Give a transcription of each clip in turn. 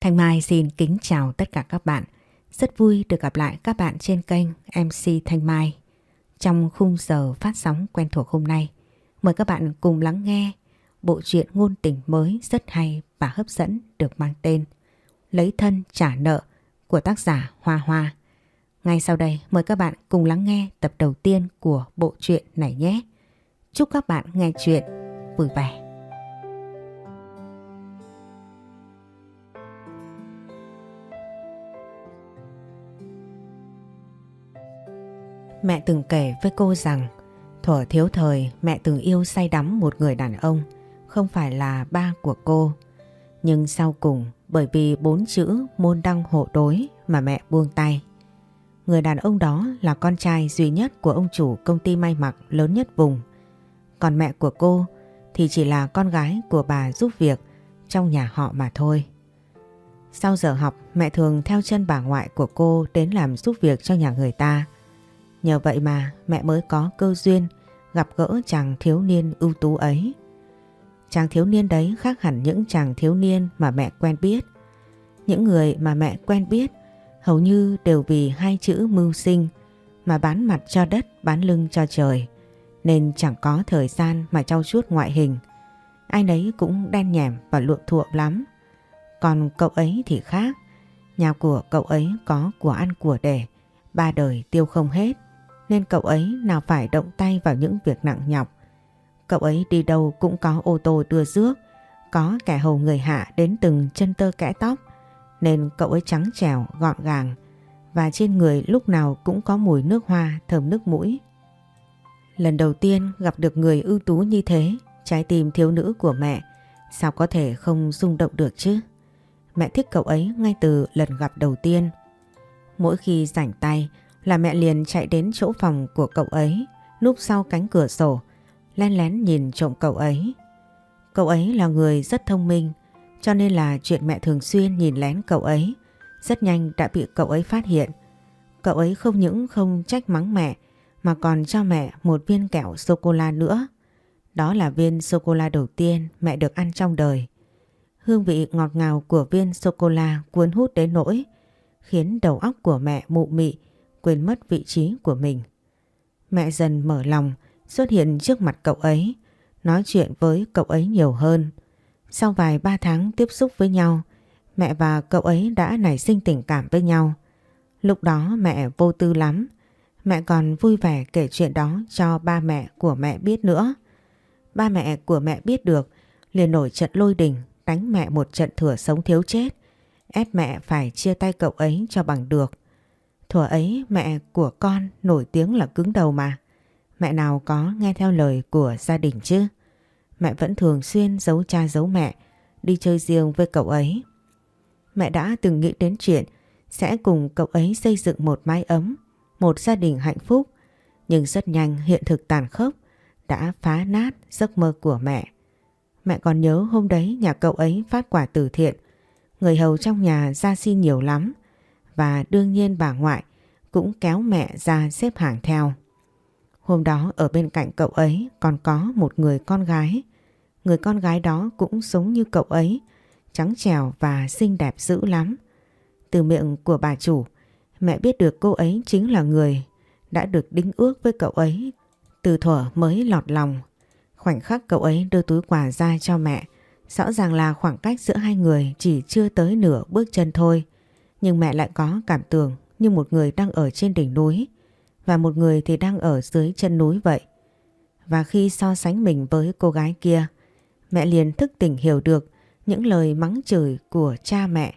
Thanh Mai xin kính chào tất cả các bạn. Rất vui được gặp lại các bạn trên kênh MC Thanh Mai. Trong khung giờ phát sóng quen thuộc hôm nay, mời các bạn cùng lắng nghe bộ truyện ngôn tình mới rất hay và hấp dẫn được mang tên Lấy thân trả nợ của tác giả Hoa Hoa. Ngay sau đây mời các bạn cùng lắng nghe tập đầu tiên của bộ truyện này nhé. Chúc các bạn nghe chuyện vui vẻ. Mẹ từng kể với cô rằng, thuở thiếu thời, mẹ từng yêu say đắm một người đàn ông, không phải là ba của cô. Nhưng sau cùng, bởi vì bốn chữ môn đăng hộ đối mà mẹ buông tay. Người đàn ông đó là con trai duy nhất của ông chủ công ty may mặc lớn nhất vùng. Còn mẹ của cô thì chỉ là con gái của bà giúp việc trong nhà họ mà thôi. Sau giờ học, mẹ thường theo chân bà ngoại của cô đến làm giúp việc cho nhà người ta. Nhờ vậy mà mẹ mới có cơ duyên gặp gỡ chàng thiếu niên ưu tú ấy. Chàng thiếu niên đấy khác hẳn những chàng thiếu niên mà mẹ quen biết. Những người mà mẹ quen biết hầu như đều vì hai chữ mưu sinh mà bán mặt cho đất bán lưng cho trời nên chẳng có thời gian mà trau chuốt ngoại hình. Ai nấy cũng đen nhèm và luộm thuộm lắm. Còn cậu ấy thì khác. Nhà của cậu ấy có của ăn của để, ba đời tiêu không hết. Nên cậu ấy nào phải động tay vào những việc nặng nhọc. Cậu ấy đi đâu cũng có ô tô đưa rước, có kẻ hầu người hạ đến từng chân tơ kẽ tóc nên cậu ấy trắng trẻo, gọn gàng và trên người lúc nào cũng có mùi nước hoa thơm nước mũi. Lần đầu tiên gặp được người ưu tú như thế, trái tim thiếu nữ của mẹ sao có thể không rung động được chứ? Mẹ thích cậu ấy ngay từ lần gặp đầu tiên. Mỗi khi rảnh tay là mẹ liền chạy đến chỗ phòng của cậu ấy, núp sau cánh cửa sổ, len lén nhìn trộm cậu ấy. Cậu ấy là người rất thông minh, cho nên là chuyện mẹ thường xuyên nhìn lén cậu ấy rất nhanh đã bị cậu ấy phát hiện. Cậu ấy không những không trách mắng mẹ mà còn cho mẹ một viên kẹo sô-cô-la nữa. Đó là viên sô-cô-la đầu tiên mẹ được ăn trong đời. Hương vị ngọt ngào của viên sô-cô-la cuốn hút đến nỗi khiến đầu óc của mẹ mụ mị quên mất vị trí của mình. Mẹ dần mở lòng xuất hiện trước mặt cậu ấy nói chuyện với cậu ấy nhiều hơn. Sau vài ba tháng tiếp xúc với nhau, mẹ và cậu ấy đã nảy sinh tình cảm với nhau. Lúc đó mẹ vô tư lắm, mẹ còn vui vẻ kể chuyện đó cho ba mẹ của mẹ biết nữa. Ba mẹ của mẹ biết được, liền nổi trận lôi đình, đánh mẹ một trận thừa sống thiếu chết, ép mẹ phải chia tay cậu ấy cho bằng được. Thuở ấy mẹ của con nổi tiếng là cứng đầu mà. Mẹ nào có nghe theo lời của gia đình chứ? mẹ vẫn thường xuyên giấu cha giấu mẹ, đi chơi riêng với cậu ấy. Mẹ đã từng nghĩ đến chuyện sẽ cùng cậu ấy xây dựng một mái ấm, một gia đình hạnh phúc. Nhưng rất nhanh hiện thực tàn khốc đã phá nát giấc mơ của mẹ. Mẹ còn nhớ hôm đấy nhà cậu ấy phát quả từ thiện. Người hầu trong nhà ra xin nhiều lắm. Và đương nhiên bà ngoại cũng kéo mẹ ra xếp hàng theo. Hôm đó ở bên cạnh cậu ấy còn có một người con gái Người con gái đó cũng giống như cậu ấy, trắng trẻo và xinh đẹp dữ lắm. Từ miệng của bà chủ, mẹ biết được cô ấy chính là người đã được đính ước với cậu ấy từ thuở mới lọt lòng. Khoảnh khắc cậu ấy đưa túi quà ra cho mẹ, rõ ràng là khoảng cách giữa hai người chỉ chưa tới nửa bước chân thôi. Nhưng mẹ lại có cảm tưởng như một người đang ở trên đỉnh núi và một người thì đang ở dưới chân núi vậy. Và khi so sánh mình với cô gái kia, Mẹ liền thức tỉnh hiểu được những lời mắng chửi của cha mẹ.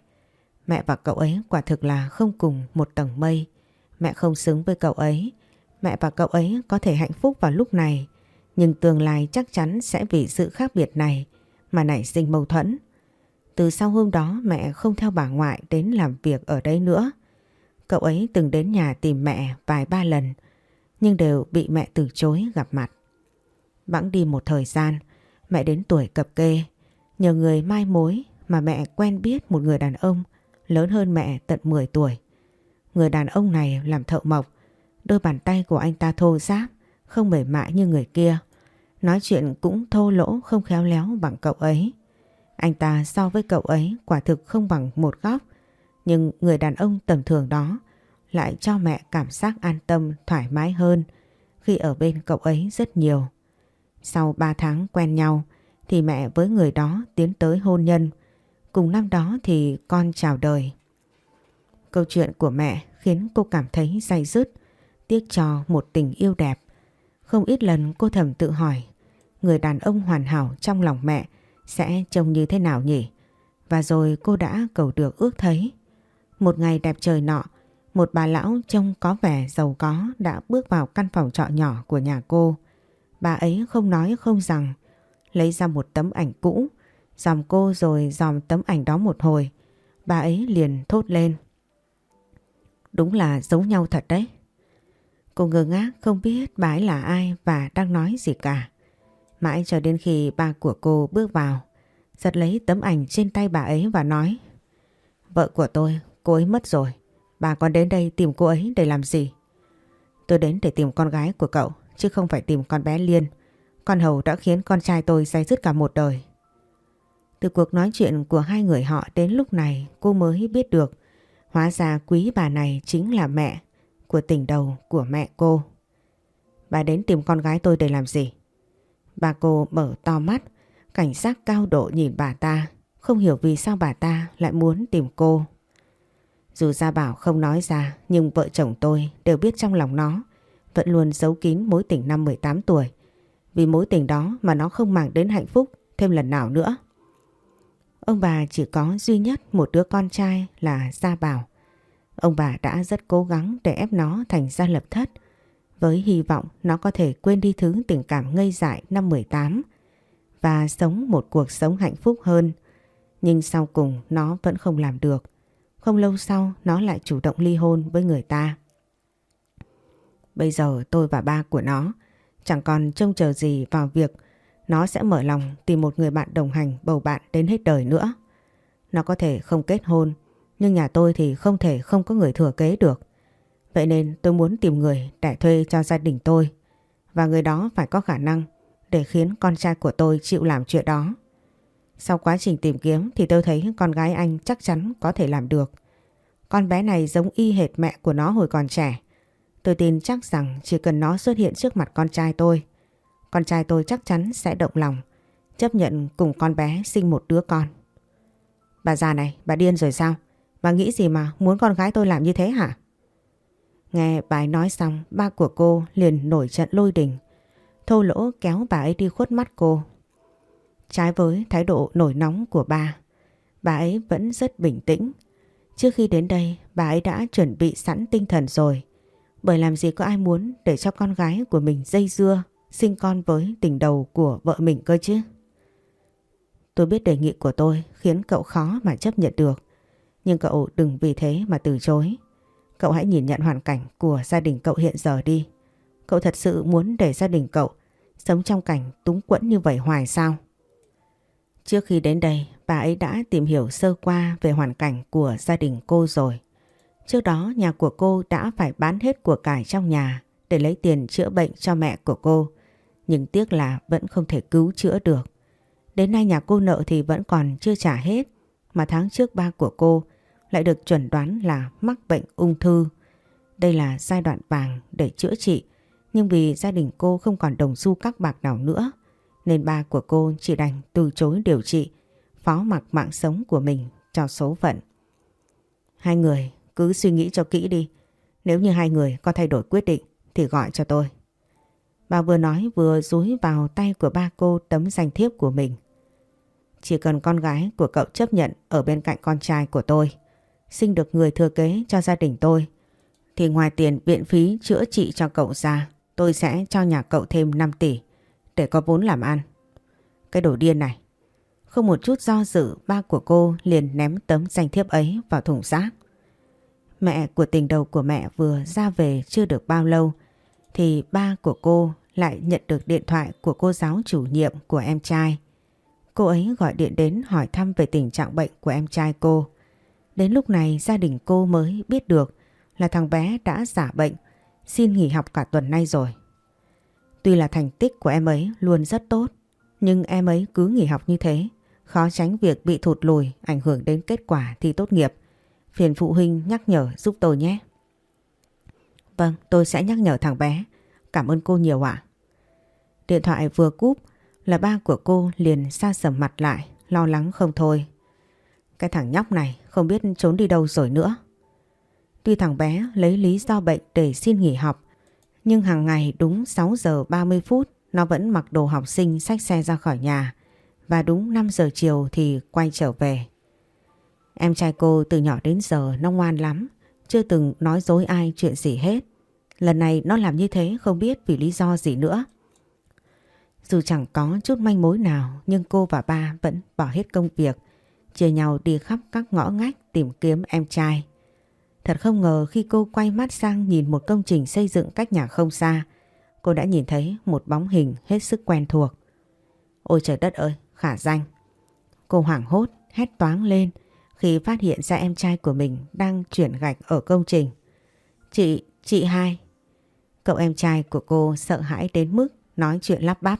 Mẹ và cậu ấy quả thực là không cùng một tầng mây. Mẹ không xứng với cậu ấy. Mẹ và cậu ấy có thể hạnh phúc vào lúc này. Nhưng tương lai chắc chắn sẽ vì sự khác biệt này mà nảy sinh mâu thuẫn. Từ sau hôm đó mẹ không theo bà ngoại đến làm việc ở đây nữa. Cậu ấy từng đến nhà tìm mẹ vài ba lần nhưng đều bị mẹ từ chối gặp mặt. Bẵng đi một thời gian, Mẹ đến tuổi cập kê, nhờ người mai mối mà mẹ quen biết một người đàn ông lớn hơn mẹ tận 10 tuổi. Người đàn ông này làm thợ mộc, đôi bàn tay của anh ta thô ráp, không mềm mại như người kia. Nói chuyện cũng thô lỗ không khéo léo bằng cậu ấy. Anh ta so với cậu ấy quả thực không bằng một góc. Nhưng người đàn ông tầm thường đó lại cho mẹ cảm giác an tâm thoải mái hơn khi ở bên cậu ấy rất nhiều. Sau 3 tháng quen nhau thì mẹ với người đó tiến tới hôn nhân. Cùng năm đó thì con chào đời. Câu chuyện của mẹ khiến cô cảm thấy say dứt, tiếc cho một tình yêu đẹp. Không ít lần cô thầm tự hỏi, người đàn ông hoàn hảo trong lòng mẹ sẽ trông như thế nào nhỉ? Và rồi cô đã cầu được ước thấy. Một ngày đẹp trời nọ, một bà lão trông có vẻ giàu có đã bước vào căn phòng trọ nhỏ của nhà cô. Bà ấy không nói không rằng, lấy ra một tấm ảnh cũ, dòm cô rồi dòm tấm ảnh đó một hồi. Bà ấy liền thốt lên. Đúng là giống nhau thật đấy. Cô ngơ ngác không biết bà ấy là ai và đang nói gì cả. Mãi cho đến khi ba của cô bước vào, giật lấy tấm ảnh trên tay bà ấy và nói Vợ của tôi, cô ấy mất rồi. Bà còn đến đây tìm cô ấy để làm gì? Tôi đến để tìm con gái của cậu, chứ không phải tìm con bé Liên. Con Hầu đã khiến con trai tôi say dứt cả một đời. Từ cuộc nói chuyện của hai người họ đến lúc này cô mới biết được Hóa ra quý bà này chính là mẹ của tình đầu của mẹ cô. Bà đến tìm con gái tôi để làm gì? Bà cô mở to mắt, cảnh giác cao độ nhìn bà ta, không hiểu vì sao bà ta lại muốn tìm cô. Dù Gia Bảo không nói ra nhưng vợ chồng tôi đều biết trong lòng nó vẫn luôn giấu kín mối tình năm 18 tuổi. Vì mối tình đó mà nó không mang đến hạnh phúc thêm lần nào nữa. Ông bà chỉ có duy nhất một đứa con trai là Gia Bảo. Ông bà đã rất cố gắng để ép nó thành gia lập thất với hy vọng nó có thể quên đi thứ tình cảm ngây dại năm 18 và sống một cuộc sống hạnh phúc hơn. Nhưng sau cùng nó vẫn không làm được. Không lâu sau nó lại chủ động ly hôn với người ta. Bây giờ tôi và ba của nó chẳng còn trông chờ gì vào việc nó sẽ mở lòng tìm một người bạn đồng hành bầu bạn đến hết đời nữa. Nó có thể không kết hôn, nhưng nhà tôi thì không thể không có người thừa kế được. Vậy nên tôi muốn tìm người để thuê cho gia đình tôi. Và người đó phải có khả năng để khiến con trai của tôi chịu làm chuyện đó. Sau quá trình tìm kiếm thì tôi thấy con gái anh chắc chắn có thể làm được. Con bé này giống y hệt mẹ của nó hồi còn trẻ. Tôi tin chắc rằng chỉ cần nó xuất hiện trước mặt con trai tôi con trai tôi chắc chắn sẽ động lòng, chấp nhận cùng con bé sinh một đứa con. Bà già này, bà điên rồi sao? Bà nghĩ gì mà muốn con gái tôi làm như thế hả? Nghe bà ấy nói xong, ba của cô liền nổi trận lôi đình. Thô lỗ kéo bà ấy đi khuất mắt cô. Trái với thái độ nổi nóng của ba, bà ấy vẫn rất bình tĩnh. Trước khi đến đây, bà ấy đã chuẩn bị sẵn tinh thần rồi. Bởi làm gì có ai muốn để cho con gái của mình dây dưa sinh con với tình đầu của vợ mình cơ chứ. Tôi biết đề nghị của tôi khiến cậu khó mà chấp nhận được. Nhưng cậu đừng vì thế mà từ chối. Cậu hãy nhìn nhận hoàn cảnh của gia đình cậu hiện giờ đi. Cậu thật sự muốn để gia đình cậu sống trong cảnh túng quẫn như vậy hoài sao? Trước khi đến đây, bà ấy đã tìm hiểu sơ qua về hoàn cảnh của gia đình cô rồi. Trước đó nhà của cô đã phải bán hết của cải trong nhà để lấy tiền chữa bệnh cho mẹ của cô. Nhưng tiếc là vẫn không thể cứu chữa được. Đến nay nhà cô nợ thì vẫn còn chưa trả hết. Mà tháng trước ba của cô lại được chuẩn đoán là mắc bệnh ung thư. Đây là giai đoạn vàng để chữa trị. Nhưng vì gia đình cô không còn đồng xu các bạc nào nữa. Nên ba của cô chỉ đành từ chối điều trị. Phó mặc mạng sống của mình cho số phận. Hai người cứ suy nghĩ cho kỹ đi. Nếu như hai người có thay đổi quyết định thì gọi cho tôi. Bà vừa nói vừa dúi vào tay của ba cô tấm danh thiếp của mình. Chỉ cần con gái của cậu chấp nhận ở bên cạnh con trai của tôi, sinh được người thừa kế cho gia đình tôi, thì ngoài tiền viện phí chữa trị cho cậu ra, tôi sẽ cho nhà cậu thêm 5 tỷ để có vốn làm ăn. Cái đồ điên này. Không một chút do dự, ba của cô liền ném tấm danh thiếp ấy vào thùng rác. Mẹ của tình đầu của mẹ vừa ra về chưa được bao lâu thì ba của cô lại nhận được điện thoại của cô giáo chủ nhiệm của em trai. Cô ấy gọi điện đến hỏi thăm về tình trạng bệnh của em trai cô. Đến lúc này gia đình cô mới biết được là thằng bé đã giả bệnh, xin nghỉ học cả tuần nay rồi. Tuy là thành tích của em ấy luôn rất tốt, nhưng em ấy cứ nghỉ học như thế, khó tránh việc bị thụt lùi ảnh hưởng đến kết quả thi tốt nghiệp. Phiền phụ huynh nhắc nhở giúp tôi nhé. Vâng, tôi sẽ nhắc nhở thằng bé. Cảm ơn cô nhiều ạ. Điện thoại vừa cúp là ba của cô liền xa sầm mặt lại, lo lắng không thôi. Cái thằng nhóc này không biết trốn đi đâu rồi nữa. Tuy thằng bé lấy lý do bệnh để xin nghỉ học, nhưng hàng ngày đúng 6 giờ 30 phút nó vẫn mặc đồ học sinh xách xe ra khỏi nhà và đúng 5 giờ chiều thì quay trở về. Em trai cô từ nhỏ đến giờ nó ngoan lắm, chưa từng nói dối ai chuyện gì hết. Lần này nó làm như thế không biết vì lý do gì nữa. Dù chẳng có chút manh mối nào nhưng cô và ba vẫn bỏ hết công việc, chia nhau đi khắp các ngõ ngách tìm kiếm em trai. Thật không ngờ khi cô quay mắt sang nhìn một công trình xây dựng cách nhà không xa, cô đã nhìn thấy một bóng hình hết sức quen thuộc. Ôi trời đất ơi, khả danh. Cô hoảng hốt, hét toáng lên khi phát hiện ra em trai của mình đang chuyển gạch ở công trình. Chị, chị hai. Cậu em trai của cô sợ hãi đến mức nói chuyện lắp bắp.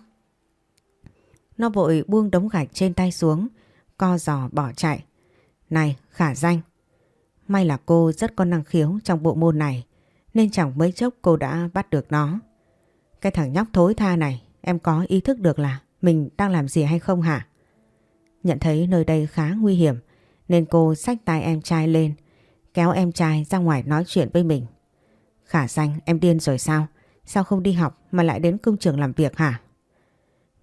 Nó vội buông đống gạch trên tay xuống, co giò bỏ chạy. Này, khả danh. May là cô rất có năng khiếu trong bộ môn này, nên chẳng mấy chốc cô đã bắt được nó. Cái thằng nhóc thối tha này, em có ý thức được là mình đang làm gì hay không hả? Nhận thấy nơi đây khá nguy hiểm, nên cô xách tay em trai lên, kéo em trai ra ngoài nói chuyện với mình. Khả danh, em điên rồi sao? Sao không đi học mà lại đến công trường làm việc hả?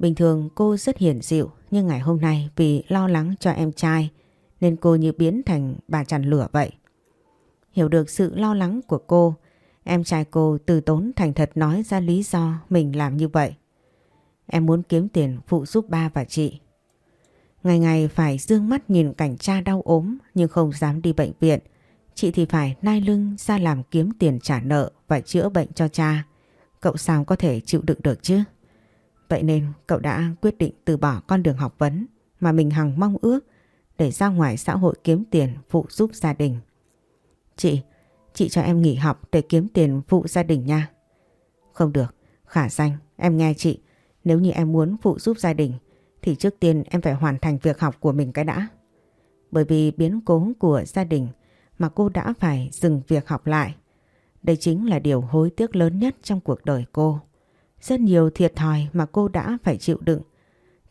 Bình thường cô rất hiền dịu nhưng ngày hôm nay vì lo lắng cho em trai nên cô như biến thành bà chằn lửa vậy. Hiểu được sự lo lắng của cô, em trai cô từ tốn thành thật nói ra lý do mình làm như vậy. Em muốn kiếm tiền phụ giúp ba và chị. Ngày ngày phải dương mắt nhìn cảnh cha đau ốm nhưng không dám đi bệnh viện. Chị thì phải nai lưng ra làm kiếm tiền trả nợ và chữa bệnh cho cha. Cậu sao có thể chịu đựng được chứ? Vậy nên cậu đã quyết định từ bỏ con đường học vấn mà mình hằng mong ước để ra ngoài xã hội kiếm tiền phụ giúp gia đình. Chị, chị cho em nghỉ học để kiếm tiền phụ gia đình nha. Không được, khả danh, em nghe chị. Nếu như em muốn phụ giúp gia đình thì trước tiên em phải hoàn thành việc học của mình cái đã. Bởi vì biến cố của gia đình mà cô đã phải dừng việc học lại. Đây chính là điều hối tiếc lớn nhất trong cuộc đời cô. Rất nhiều thiệt thòi mà cô đã phải chịu đựng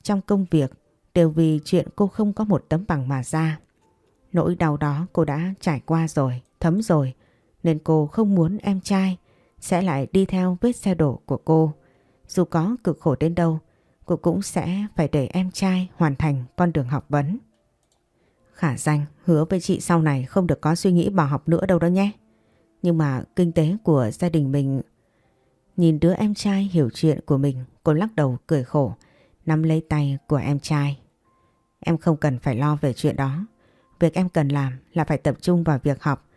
trong công việc đều vì chuyện cô không có một tấm bằng mà ra. Nỗi đau đó cô đã trải qua rồi, thấm rồi, nên cô không muốn em trai sẽ lại đi theo vết xe đổ của cô. Dù có cực khổ đến đâu, cô cũng sẽ phải để em trai hoàn thành con đường học vấn. Khả danh hứa với chị sau này không được có suy nghĩ bỏ học nữa đâu đó nhé. Nhưng mà kinh tế của gia đình mình... Nhìn đứa em trai hiểu chuyện của mình, cô lắc đầu cười khổ, nắm lấy tay của em trai. Em không cần phải lo về chuyện đó. Việc em cần làm là phải tập trung vào việc học.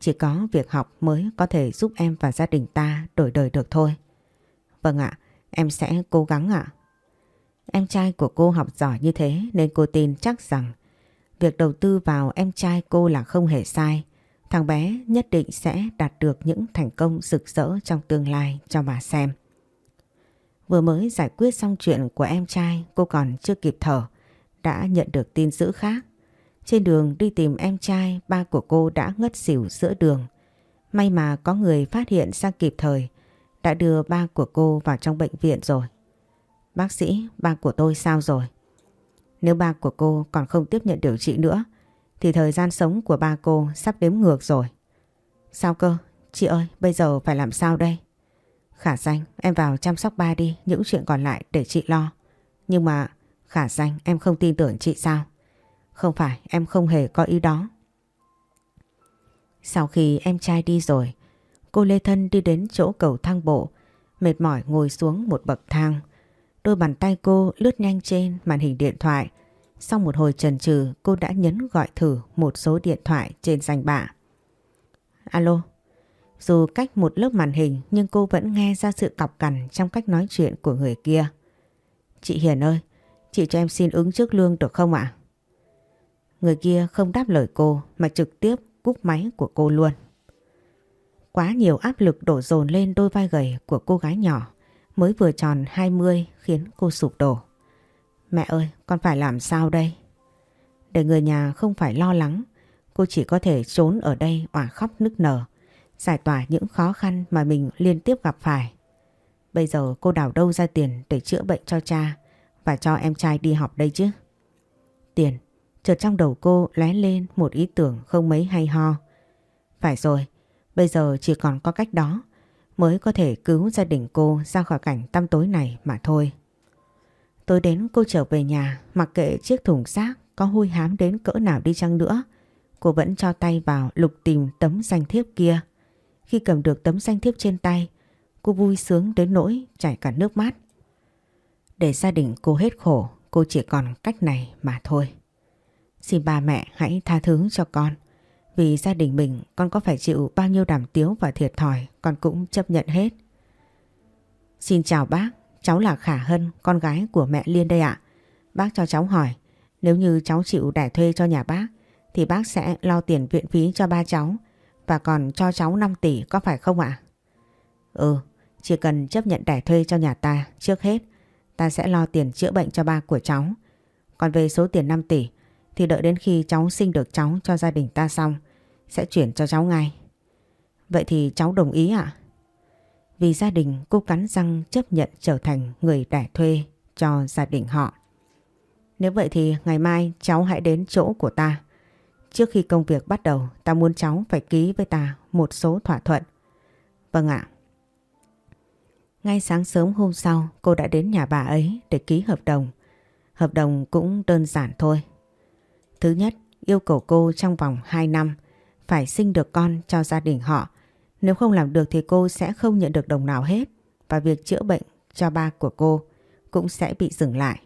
Chỉ có việc học mới có thể giúp em và gia đình ta đổi đời được thôi. Vâng ạ, em sẽ cố gắng ạ. Em trai của cô học giỏi như thế nên cô tin chắc rằng việc đầu tư vào em trai cô là không hề sai. Thằng bé nhất định sẽ đạt được những thành công rực rỡ trong tương lai cho bà xem. Vừa mới giải quyết xong chuyện của em trai cô còn chưa kịp thở đã nhận được tin dữ khác. Trên đường đi tìm em trai ba của cô đã ngất xỉu giữa đường. May mà có người phát hiện ra kịp thời đã đưa ba của cô vào trong bệnh viện rồi. Bác sĩ, ba của tôi sao rồi? Nếu ba của cô còn không tiếp nhận điều trị nữa thì thời gian sống của ba cô sắp đếm ngược rồi. Sao cơ? Chị ơi, bây giờ phải làm sao đây? Khả danh, em vào chăm sóc ba đi, những chuyện còn lại để chị lo. Nhưng mà, khả danh, em không tin tưởng chị sao? Không phải, em không hề có ý đó. Sau khi em trai đi rồi, cô Lê Thân đi đến chỗ cầu thang bộ, mệt mỏi ngồi xuống một bậc thang. Đôi bàn tay cô lướt nhanh trên màn hình điện thoại. Sau một hồi trần trừ, cô đã nhấn gọi thử một số điện thoại trên danh bạ. Alo, dù cách một lớp màn hình nhưng cô vẫn nghe ra sự cọc cằn trong cách nói chuyện của người kia. Chị Hiền ơi, chị cho em xin ứng trước lương được không ạ? Người kia không đáp lời cô mà trực tiếp cúp máy của cô luôn. Quá nhiều áp lực đổ dồn lên đôi vai gầy của cô gái nhỏ mới vừa tròn 20 khiến cô sụp đổ. Mẹ ơi, con phải làm sao đây? Để người nhà không phải lo lắng, cô chỉ có thể trốn ở đây òa khóc nức nở, giải tỏa những khó khăn mà mình liên tiếp gặp phải. Bây giờ cô đào đâu ra tiền để chữa bệnh cho cha và cho em trai đi học đây chứ? Tiền, chợt trong đầu cô lóe lên một ý tưởng không mấy hay ho. Phải rồi, bây giờ chỉ còn có cách đó mới có thể cứu gia đình cô ra khỏi cảnh tăm tối này mà thôi. Tối đến cô trở về nhà, mặc kệ chiếc thùng xác có hôi hám đến cỡ nào đi chăng nữa, cô vẫn cho tay vào lục tìm tấm danh thiếp kia. Khi cầm được tấm danh thiếp trên tay, cô vui sướng đến nỗi chảy cả nước mắt. Để gia đình cô hết khổ, cô chỉ còn cách này mà thôi. Xin ba mẹ hãy tha thứ cho con. Vì gia đình mình con có phải chịu bao nhiêu đàm tiếu và thiệt thòi con cũng chấp nhận hết. Xin chào bác, cháu là Khả Hân, con gái của mẹ Liên đây ạ. Bác cho cháu hỏi, nếu như cháu chịu đẻ thuê cho nhà bác thì bác sẽ lo tiền viện phí cho ba cháu và còn cho cháu 5 tỷ có phải không ạ? Ừ, chỉ cần chấp nhận đẻ thuê cho nhà ta trước hết ta sẽ lo tiền chữa bệnh cho ba của cháu. Còn về số tiền 5 tỷ thì đợi đến khi cháu sinh được cháu cho gia đình ta xong sẽ chuyển cho cháu ngay. Vậy thì cháu đồng ý ạ? Vì gia đình cô cắn răng chấp nhận trở thành người đẻ thuê cho gia đình họ. Nếu vậy thì ngày mai cháu hãy đến chỗ của ta. Trước khi công việc bắt đầu ta muốn cháu phải ký với ta một số thỏa thuận. Vâng ạ. Ngay sáng sớm hôm sau cô đã đến nhà bà ấy để ký hợp đồng. Hợp đồng cũng đơn giản thôi. Thứ nhất, yêu cầu cô trong vòng 2 năm phải sinh được con cho gia đình họ. Nếu không làm được thì cô sẽ không nhận được đồng nào hết và việc chữa bệnh cho ba của cô cũng sẽ bị dừng lại.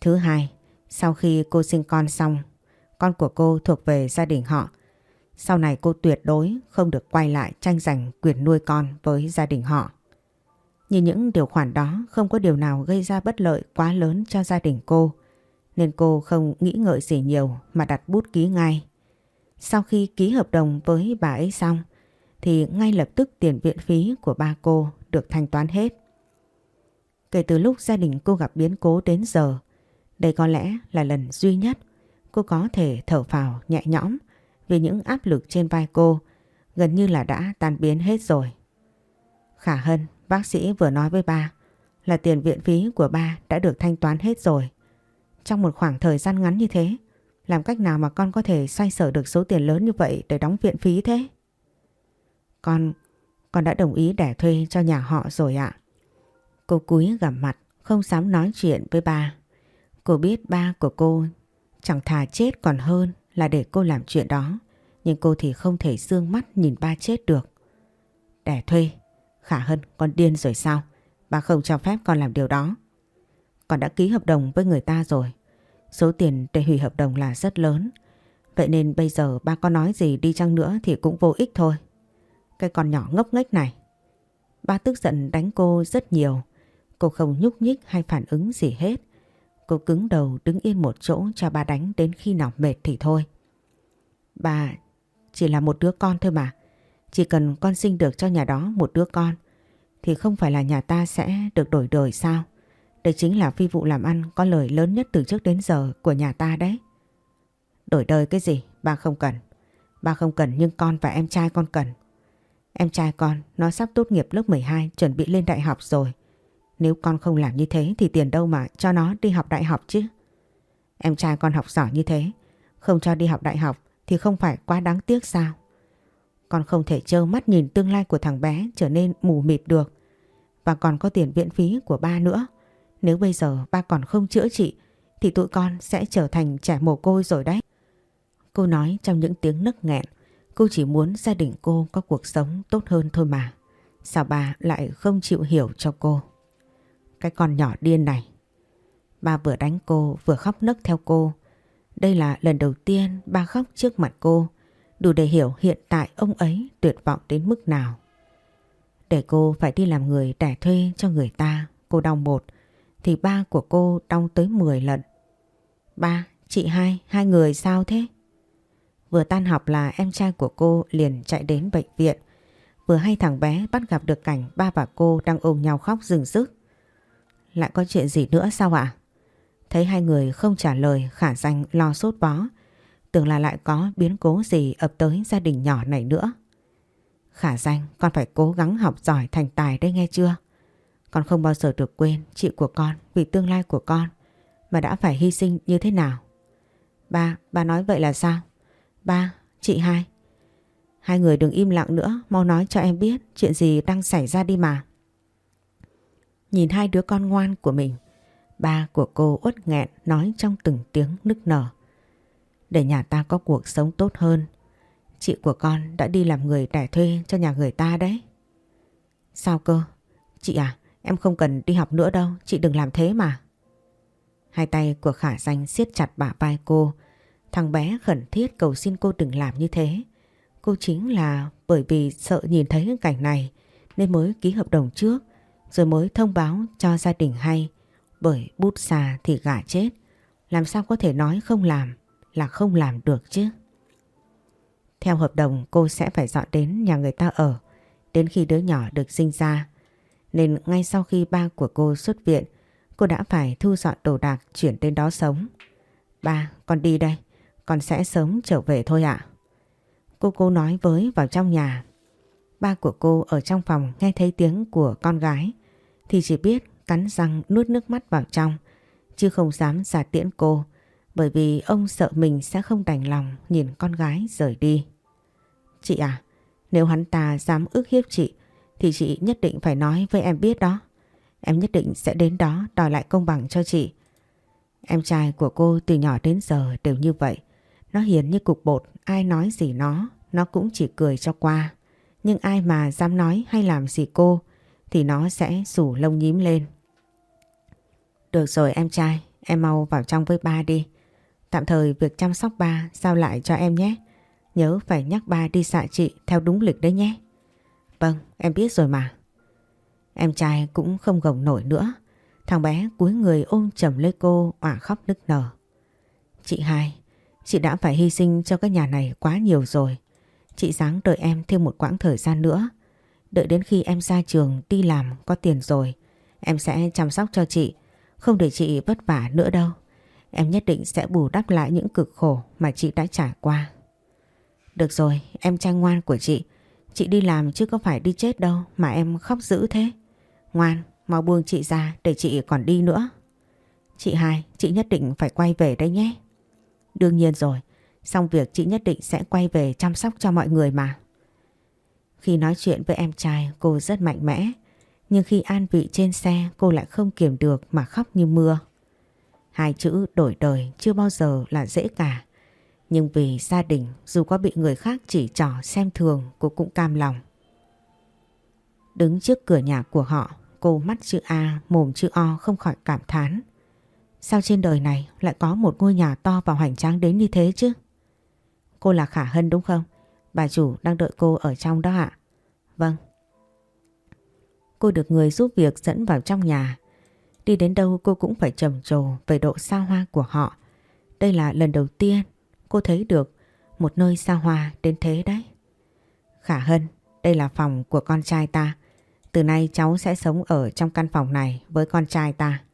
Thứ hai, sau khi cô sinh con xong, con của cô thuộc về gia đình họ. Sau này cô tuyệt đối không được quay lại tranh giành quyền nuôi con với gia đình họ. Nhìn những điều khoản đó không có điều nào gây ra bất lợi quá lớn cho gia đình cô nên cô không nghĩ ngợi gì nhiều mà đặt bút ký ngay. Sau khi ký hợp đồng với bà ấy xong thì ngay lập tức tiền viện phí của ba cô được thanh toán hết. Kể từ lúc gia đình cô gặp biến cố đến giờ, đây có lẽ là lần duy nhất cô có thể thở phào nhẹ nhõm vì những áp lực trên vai cô gần như là đã tan biến hết rồi. Khả Hân, bác sĩ vừa nói với ba là tiền viện phí của ba đã được thanh toán hết rồi. Trong một khoảng thời gian ngắn như thế, làm cách nào mà con có thể xoay sở được số tiền lớn như vậy để đóng viện phí thế? Con, con đã đồng ý để thuê cho nhà họ rồi ạ. Cô cúi gằm mặt, không dám nói chuyện với ba. Cô biết ba của cô chẳng thà chết còn hơn là để cô làm chuyện đó. Nhưng cô thì không thể dương mắt nhìn ba chết được. Để thuê, Khả Hân con điên rồi sao? Ba không cho phép con làm điều đó. Con đã ký hợp đồng với người ta rồi. Số tiền để hủy hợp đồng là rất lớn. Vậy nên bây giờ ba có nói gì đi chăng nữa thì cũng vô ích thôi. Cái con nhỏ ngốc nghếch này. Ba tức giận đánh cô rất nhiều. Cô không nhúc nhích hay phản ứng gì hết. Cô cứng đầu đứng yên một chỗ cho ba đánh đến khi nào mệt thì thôi. Bà chỉ là một đứa con thôi mà. Chỉ cần con sinh được cho nhà đó một đứa con, thì không phải là nhà ta sẽ được đổi đời sao? Đây chính là phi vụ làm ăn có lời lớn nhất từ trước đến giờ của nhà ta đấy. Đổi đời cái gì? Ba không cần. Ba không cần nhưng con và em trai con cần. Em trai con nó sắp tốt nghiệp lớp 12 chuẩn bị lên đại học rồi. Nếu con không làm như thế thì tiền đâu mà cho nó đi học đại học chứ. Em trai con học giỏi như thế, không cho đi học đại học thì không phải quá đáng tiếc sao? Con không thể trơ mắt nhìn tương lai của thằng bé trở nên mù mịt được. Và còn có tiền viện phí của ba nữa. Nếu bây giờ ba còn không chữa trị thì tụi con sẽ trở thành trẻ mồ côi rồi đấy. Cô nói trong những tiếng nức nghẹn. Cô chỉ muốn gia đình cô có cuộc sống tốt hơn thôi mà. Sao bà lại không chịu hiểu cho cô? Cái con nhỏ điên này. Ba vừa đánh cô vừa khóc nấc theo cô. Đây là lần đầu tiên ba khóc trước mặt cô. Đủ để hiểu hiện tại ông ấy tuyệt vọng đến mức nào. Để cô phải đi làm người đẻ thuê cho người ta, cô đau một, thì ba của cô đau tới 10 lần. Ba, chị hai, hai người sao thế? Vừa tan học là em trai của cô liền chạy đến bệnh viện. Vừa hay thằng bé bắt gặp được cảnh ba và cô đang ôm nhau khóc rừng rức. Lại có chuyện gì nữa sao ạ? Thấy hai người không trả lời khả danh lo sốt vó. Tưởng là lại có biến cố gì ập tới gia đình nhỏ này nữa. Khả danh con phải cố gắng học giỏi thành tài đây nghe chưa? Con không bao giờ được quên chị của con vì tương lai của con mà đã phải hy sinh như thế nào. Ba, ba nói vậy là sao? Ba, chị hai. Hai người đừng im lặng nữa, mau nói cho em biết chuyện gì đang xảy ra đi mà. Nhìn hai đứa con ngoan của mình, ba của cô uất nghẹn nói trong từng tiếng nức nở. Để nhà ta có cuộc sống tốt hơn, chị của con đã đi làm người đẻ thuê cho nhà người ta đấy. Sao cơ? Chị à, em không cần đi học nữa đâu, chị đừng làm thế mà. Hai tay của khả danh siết chặt bả vai cô, thằng bé khẩn thiết cầu xin cô đừng làm như thế. Cô chính là bởi vì sợ nhìn thấy cảnh này nên mới ký hợp đồng trước rồi mới thông báo cho gia đình hay bởi bút xà thì gả chết. Làm sao có thể nói không làm là không làm được chứ. Theo hợp đồng cô sẽ phải dọn đến nhà người ta ở đến khi đứa nhỏ được sinh ra. Nên ngay sau khi ba của cô xuất viện cô đã phải thu dọn đồ đạc chuyển đến đó sống. Ba, con đi đây. Con sẽ sớm trở về thôi ạ. Cô cô nói với vào trong nhà. Ba của cô ở trong phòng nghe thấy tiếng của con gái thì chỉ biết cắn răng nuốt nước mắt vào trong chứ không dám giả tiễn cô bởi vì ông sợ mình sẽ không đành lòng nhìn con gái rời đi. Chị à, nếu hắn ta dám ức hiếp chị thì chị nhất định phải nói với em biết đó. Em nhất định sẽ đến đó đòi lại công bằng cho chị. Em trai của cô từ nhỏ đến giờ đều như vậy. Nó hiền như cục bột, ai nói gì nó, nó cũng chỉ cười cho qua. Nhưng ai mà dám nói hay làm gì cô thì nó sẽ rủ lông nhím lên. Được rồi em trai, em mau vào trong với ba đi. Tạm thời việc chăm sóc ba giao lại cho em nhé. Nhớ phải nhắc ba đi xạ trị theo đúng lịch đấy nhé. Vâng, em biết rồi mà. Em trai cũng không gồng nổi nữa. Thằng bé cúi người ôm chầm lấy cô òa khóc nức nở. Chị hai, chị đã phải hy sinh cho cái nhà này quá nhiều rồi. Chị dáng đợi em thêm một quãng thời gian nữa. Đợi đến khi em ra trường đi làm có tiền rồi, em sẽ chăm sóc cho chị, không để chị vất vả nữa đâu. Em nhất định sẽ bù đắp lại những cực khổ mà chị đã trải qua. Được rồi, em trai ngoan của chị. Chị đi làm chứ có phải đi chết đâu mà em khóc dữ thế. Ngoan, mau buông chị ra để chị còn đi nữa. Chị hai, chị nhất định phải quay về đây nhé. Đương nhiên rồi, xong việc chị nhất định sẽ quay về chăm sóc cho mọi người mà. Khi nói chuyện với em trai cô rất mạnh mẽ, nhưng khi an vị trên xe cô lại không kiềm được mà khóc như mưa. Hai chữ đổi đời chưa bao giờ là dễ cả. Nhưng vì gia đình dù có bị người khác chỉ trỏ xem thường cô cũng cam lòng. Đứng trước cửa nhà của họ cô mắt chữ A mồm chữ O không khỏi cảm thán. Sao trên đời này lại có một ngôi nhà to và hoành tráng đến như thế chứ? Cô là Khả Hân đúng không? Bà chủ đang đợi cô ở trong đó ạ. Vâng. Cô được người giúp việc dẫn vào trong nhà. Đi đến đâu cô cũng phải trầm trồ về độ xa hoa của họ. Đây là lần đầu tiên cô thấy được một nơi xa hoa đến thế đấy. Khả Hân, đây là phòng của con trai ta. Từ nay cháu sẽ sống ở trong căn phòng này với con trai ta.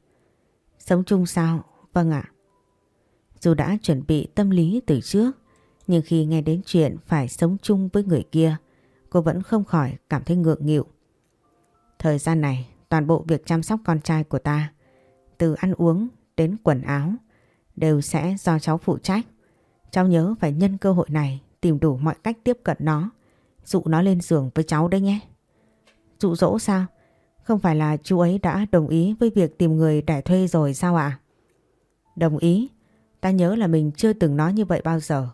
Sống chung sao? Vâng ạ. Dù đã chuẩn bị tâm lý từ trước, nhưng khi nghe đến chuyện phải sống chung với người kia, cô vẫn không khỏi cảm thấy ngượng nghịu. Thời gian này, toàn bộ việc chăm sóc con trai của ta, từ ăn uống đến quần áo, đều sẽ do cháu phụ trách. Cháu nhớ phải nhân cơ hội này tìm đủ mọi cách tiếp cận nó, dụ nó lên giường với cháu đấy nhé. Dụ dỗ sao? Không phải là chú ấy đã đồng ý với việc tìm người đẻ thuê rồi sao ạ? Đồng ý? Ta nhớ là mình chưa từng nói như vậy bao giờ.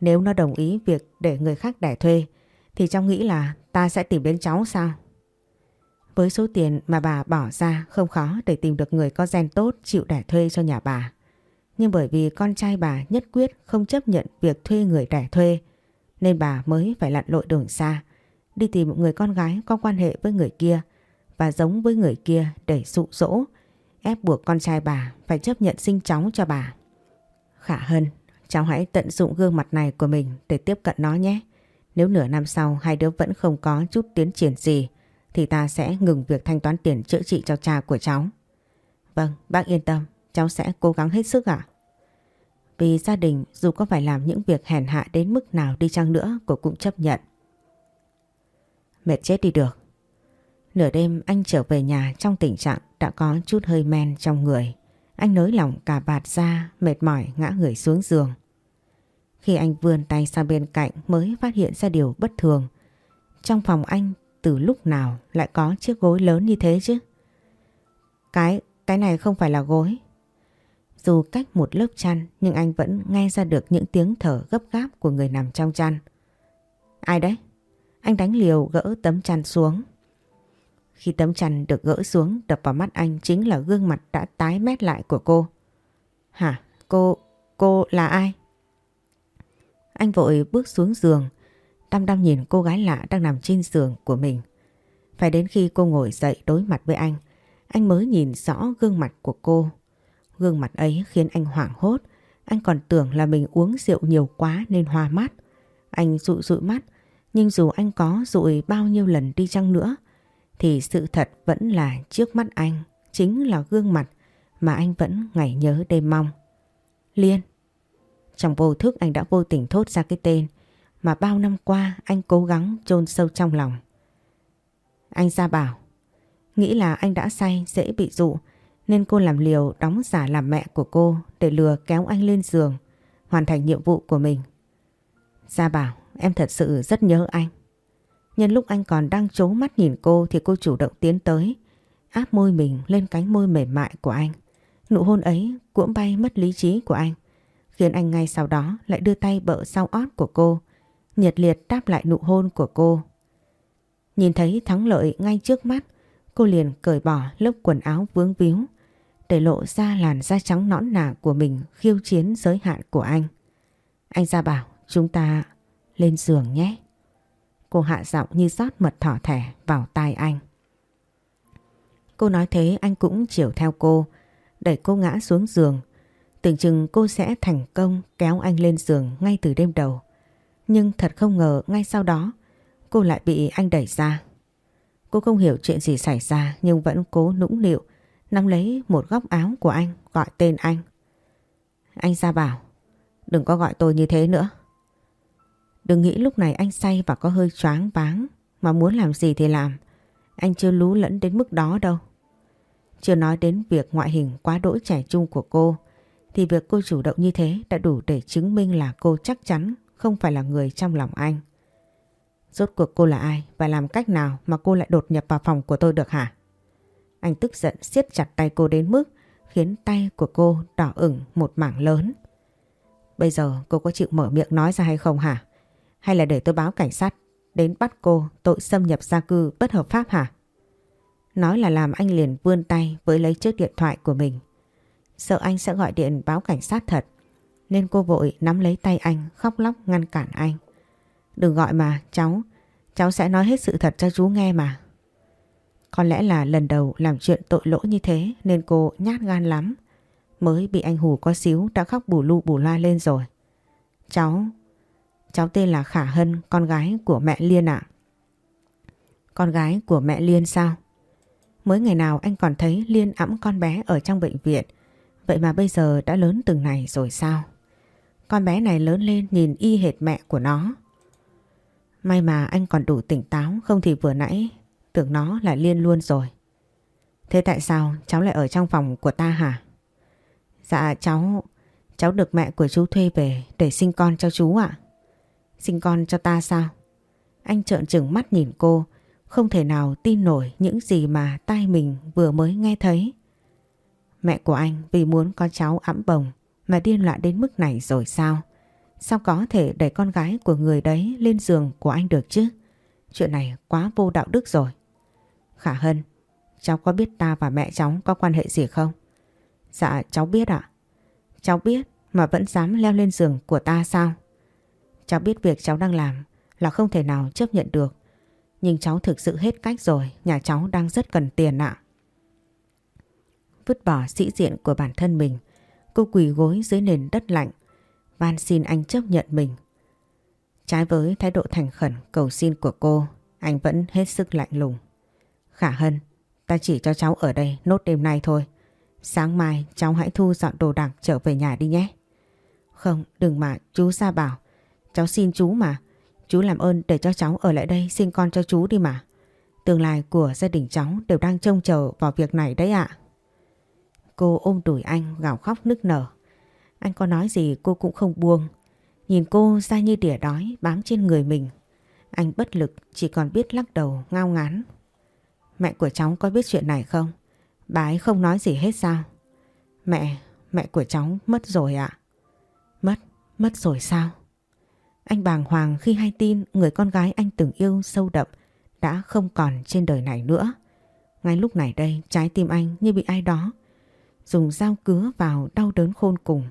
Nếu nó đồng ý việc để người khác đẻ thuê, thì cháu nghĩ là ta sẽ tìm đến cháu sao? Với số tiền mà bà bỏ ra, không khó để tìm được người có gen tốt chịu đẻ thuê cho nhà bà. Nhưng bởi vì con trai bà nhất quyết không chấp nhận việc thuê người đẻ thuê, nên bà mới phải lặn lội đường xa, đi tìm một người con gái có quan hệ với người kia và giống với người kia để dụ dỗ ép buộc con trai bà phải chấp nhận sinh cháu cho bà. Khả Hân Cháu hãy tận dụng gương mặt này của mình để tiếp cận nó nhé. Nếu nửa năm sau hai đứa vẫn không có chút tiến triển gì thì ta sẽ ngừng việc thanh toán tiền chữa trị cho cha của cháu. Vâng, bác yên tâm, cháu sẽ cố gắng hết sức ạ. Vì gia đình dù có phải làm những việc hèn hạ đến mức nào đi chăng nữa cô cũng chấp nhận. Mệt chết đi được. Nửa đêm anh trở về nhà trong tình trạng đã có chút hơi men trong người. Anh nới lỏng cả bạt ra, mệt mỏi ngã người xuống giường. Khi anh vươn tay sang bên cạnh mới phát hiện ra điều bất thường. Trong phòng anh từ lúc nào lại có chiếc gối lớn như thế chứ? Cái, cái này không phải là gối. Dù cách một lớp chăn nhưng anh vẫn nghe ra được những tiếng thở gấp gáp của người nằm trong chăn. Ai đấy? Anh đánh liều gỡ tấm chăn xuống. Khi tấm chăn được gỡ xuống đập vào mắt anh chính là gương mặt đã tái mét lại của cô. Hả? Cô... cô là ai? Anh vội bước xuống giường, đăm đăm nhìn cô gái lạ đang nằm trên giường của mình. Phải đến khi cô ngồi dậy đối mặt với anh, anh mới nhìn rõ gương mặt của cô. Gương mặt ấy khiến anh hoảng hốt, anh còn tưởng là mình uống rượu nhiều quá nên hoa mắt. Anh dụi dụi mắt, nhưng dù anh có dụi bao nhiêu lần đi chăng nữa, thì sự thật vẫn là trước mắt anh, chính là gương mặt mà anh vẫn ngày nhớ đêm mong. Liên. Trong vô thức anh đã vô tình thốt ra cái tên mà bao năm qua anh cố gắng chôn sâu trong lòng. Anh ra bảo, nghĩ là anh đã say dễ bị dụ nên cô làm liều đóng giả làm mẹ của cô để lừa kéo anh lên giường hoàn thành nhiệm vụ của mình. Gia bảo em thật sự rất nhớ anh. Nhân lúc anh còn đang trố mắt nhìn cô thì cô chủ động tiến tới, áp môi mình lên cánh môi mềm mại của anh. Nụ hôn ấy cuỗm bay mất lý trí của anh, khiến anh ngay sau đó lại đưa tay bợ sau ót của cô, nhiệt liệt đáp lại nụ hôn của cô. Nhìn thấy thắng lợi ngay trước mắt, cô liền cởi bỏ lớp quần áo vướng víu, để lộ ra làn da trắng nõn nà của mình khiêu chiến giới hạn của anh. Anh ra bảo, chúng ta lên giường nhé. Cô hạ giọng như rót mật thỏ thẻ vào tai anh. Cô nói thế anh cũng chiều theo cô, đẩy cô ngã xuống giường. Tưởng chừng cô sẽ thành công kéo anh lên giường ngay từ đêm đầu. Nhưng thật không ngờ ngay sau đó cô lại bị anh đẩy ra. Cô không hiểu chuyện gì xảy ra nhưng vẫn cố nũng nịu nắm lấy một góc áo của anh gọi tên anh. Anh ra bảo đừng có gọi tôi như thế nữa. Đừng nghĩ lúc này anh say và có hơi choáng váng mà muốn làm gì thì làm. Anh chưa lú lẫn đến mức đó đâu. Chưa nói đến việc ngoại hình quá đỗi trẻ trung của cô, thì việc cô chủ động như thế đã đủ để chứng minh là cô chắc chắn không phải là người trong lòng anh. Rốt cuộc cô là ai và làm cách nào mà cô lại đột nhập vào phòng của tôi được hả? Anh tức giận siết chặt tay cô đến mức khiến tay của cô đỏ ửng một mảng lớn. Bây giờ cô có chịu mở miệng nói ra hay không hả? Hay là để tôi báo cảnh sát đến bắt cô tội xâm nhập gia cư bất hợp pháp hả? Nói là làm anh liền vươn tay với lấy chiếc điện thoại của mình. Sợ anh sẽ gọi điện báo cảnh sát thật nên cô vội nắm lấy tay anh khóc lóc ngăn cản anh. Đừng gọi mà cháu, cháu sẽ nói hết sự thật cho chú nghe mà. Có lẽ là lần đầu làm chuyện tội lỗi như thế nên cô nhát gan lắm. Mới bị anh hù có xíu đã khóc bù lu bù loa lên rồi. Cháu, cháu tên là Khả Hân, con gái của mẹ Liên ạ. Con gái của mẹ Liên sao? Mới ngày nào anh còn thấy Liên ẵm con bé ở trong bệnh viện. Vậy mà bây giờ đã lớn từng này rồi sao? Con bé này lớn lên nhìn y hệt mẹ của nó. May mà anh còn đủ tỉnh táo không thì vừa nãy tưởng nó là Liên luôn rồi. Thế tại sao cháu lại ở trong phòng của ta hả? Dạ cháu, cháu được mẹ của chú thuê về để sinh con cho chú ạ. Sinh con cho ta sao? Anh trợn trừng mắt nhìn cô, không thể nào tin nổi những gì mà tai mình vừa mới nghe thấy. Mẹ của anh vì muốn con cháu ẵm bồng mà điên loạn đến mức này rồi sao? Sao có thể đẩy con gái của người đấy lên giường của anh được chứ? Chuyện này quá vô đạo đức rồi. Khả Hân, cháu có biết ta và mẹ cháu có quan hệ gì không? Dạ cháu biết ạ. Cháu biết mà vẫn dám leo lên giường của ta sao? Cháu biết việc cháu đang làm là không thể nào chấp nhận được. Nhưng cháu thực sự hết cách rồi, nhà cháu đang rất cần tiền ạ. Vứt bỏ sĩ diện của bản thân mình, cô quỳ gối dưới nền đất lạnh, van xin anh chấp nhận mình. Trái với thái độ thành khẩn cầu xin của cô, anh vẫn hết sức lạnh lùng. Khả Hân, ta chỉ cho cháu ở đây nốt đêm nay thôi. Sáng mai cháu hãy thu dọn đồ đạc trở về nhà đi nhé. Không, đừng mà, chú gia bảo. Cháu xin chú mà. Chú làm ơn để cho cháu ở lại đây sinh con cho chú đi mà. Tương lai của gia đình cháu đều đang trông chờ vào việc này đấy ạ. Cô ôm đùi anh gào khóc nức nở. Anh có nói gì cô cũng không buông. Nhìn cô ra như đỉa đói bám trên người mình. Anh bất lực chỉ còn biết lắc đầu ngao ngán. Mẹ của cháu có biết chuyện này không? Bà ấy không nói gì hết sao? Mẹ, mẹ của cháu mất rồi ạ. Mất, mất rồi sao? Anh bàng hoàng khi hay tin người con gái anh từng yêu sâu đậm đã không còn trên đời này nữa. Ngay lúc này đây, trái tim anh như bị ai đó dùng dao cứa vào đau đớn khôn cùng.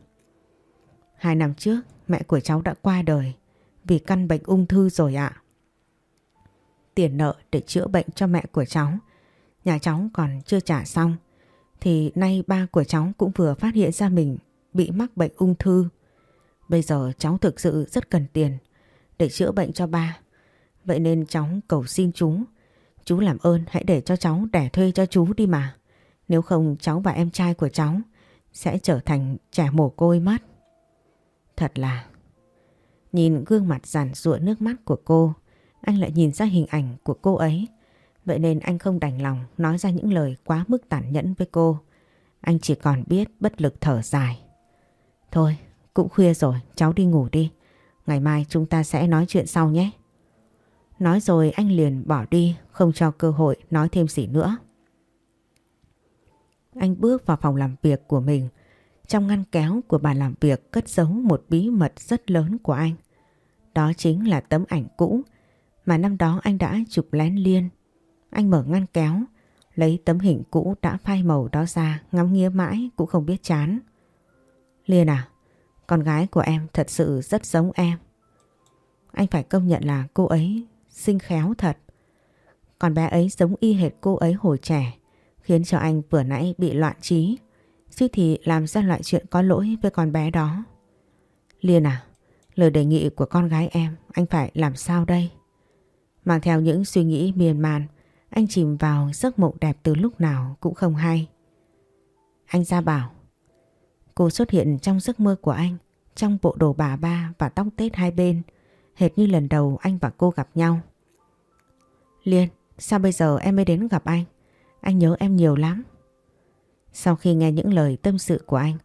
Hai năm trước, mẹ của cháu đã qua đời vì căn bệnh ung thư rồi ạ. Tiền nợ để chữa bệnh cho mẹ của cháu nhà cháu còn chưa trả xong thì nay ba của cháu cũng vừa phát hiện ra mình bị mắc bệnh ung thư. Bây giờ cháu thực sự rất cần tiền để chữa bệnh cho ba. Vậy nên cháu cầu xin chú. Chú làm ơn hãy để cho cháu đẻ thuê cho chú đi mà. Nếu không cháu và em trai của cháu sẽ trở thành trẻ mồ côi mất. Thật là... Nhìn gương mặt giản rụa nước mắt của cô, anh lại nhìn ra hình ảnh của cô ấy. Vậy nên anh không đành lòng nói ra những lời quá mức tàn nhẫn với cô. Anh chỉ còn biết bất lực thở dài. Thôi, cũng khuya rồi, cháu đi ngủ đi. Ngày mai chúng ta sẽ nói chuyện sau nhé. Nói rồi anh liền bỏ đi, không cho cơ hội nói thêm gì nữa. Anh bước vào phòng làm việc của mình. Trong ngăn kéo của bàn làm việc cất giấu một bí mật rất lớn của anh. Đó chính là tấm ảnh cũ mà năm đó anh đã chụp lén liên. Anh mở ngăn kéo, lấy tấm hình cũ đã phai màu đó ra, ngắm nghía mãi cũng không biết chán. Liên à, con gái của em thật sự rất giống em. Anh phải công nhận là cô ấy xinh khéo thật. còn bé ấy giống y hệt cô ấy hồi trẻ, khiến cho anh vừa nãy bị loạn trí. Suy thì làm ra loại chuyện có lỗi với con bé đó. Liên à, lời đề nghị của con gái em, anh phải làm sao đây? Mang theo những suy nghĩ miên man, anh chìm vào giấc mộng đẹp từ lúc nào cũng không hay. Anh ra bảo, cô xuất hiện trong giấc mơ của anh, trong bộ đồ bà ba và tóc tết hai bên, hệt như lần đầu anh và cô gặp nhau. Liên, sao bây giờ em mới đến gặp anh? Anh nhớ em nhiều lắm. Sau khi nghe những lời tâm sự của anh,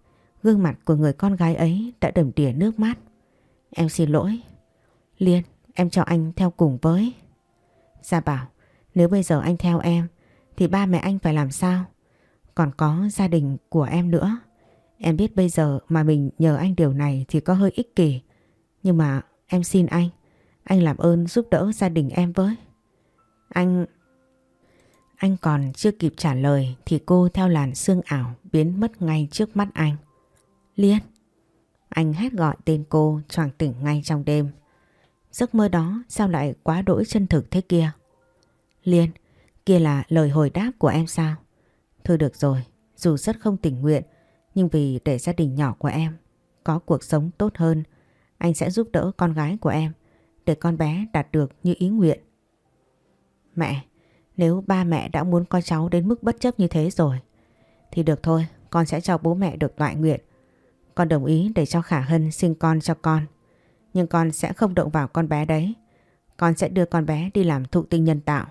gương mặt của người con gái ấy đã đầm đìa nước mắt. Em xin lỗi. Liên, em cho anh theo cùng với. Gia bảo, nếu bây giờ anh theo em, thì ba mẹ anh phải làm sao? Còn có gia đình của em nữa. Em biết bây giờ mà mình nhờ anh điều này thì có hơi ích kỷ. Nhưng mà em xin anh, anh làm ơn giúp đỡ gia đình em với. Anh... Anh còn chưa kịp trả lời thì cô theo làn xương ảo biến mất ngay trước mắt anh. Liên! Anh hét gọi tên cô choàng tỉnh ngay trong đêm. Giấc mơ đó sao lại quá đỗi chân thực thế kia? Liên, kia là lời hồi đáp của em sao? Thôi được rồi, dù rất không tình nguyện, nhưng vì để gia đình nhỏ của em có cuộc sống tốt hơn, anh sẽ giúp đỡ con gái của em để con bé đạt được như ý nguyện. Mẹ, nếu ba mẹ đã muốn con cháu đến mức bất chấp như thế rồi, thì được thôi, con sẽ cho bố mẹ được toại nguyện. Con đồng ý để cho Khả Hân sinh con cho con. Nhưng con sẽ không động vào con bé đấy. Con sẽ đưa con bé đi làm thụ tinh nhân tạo.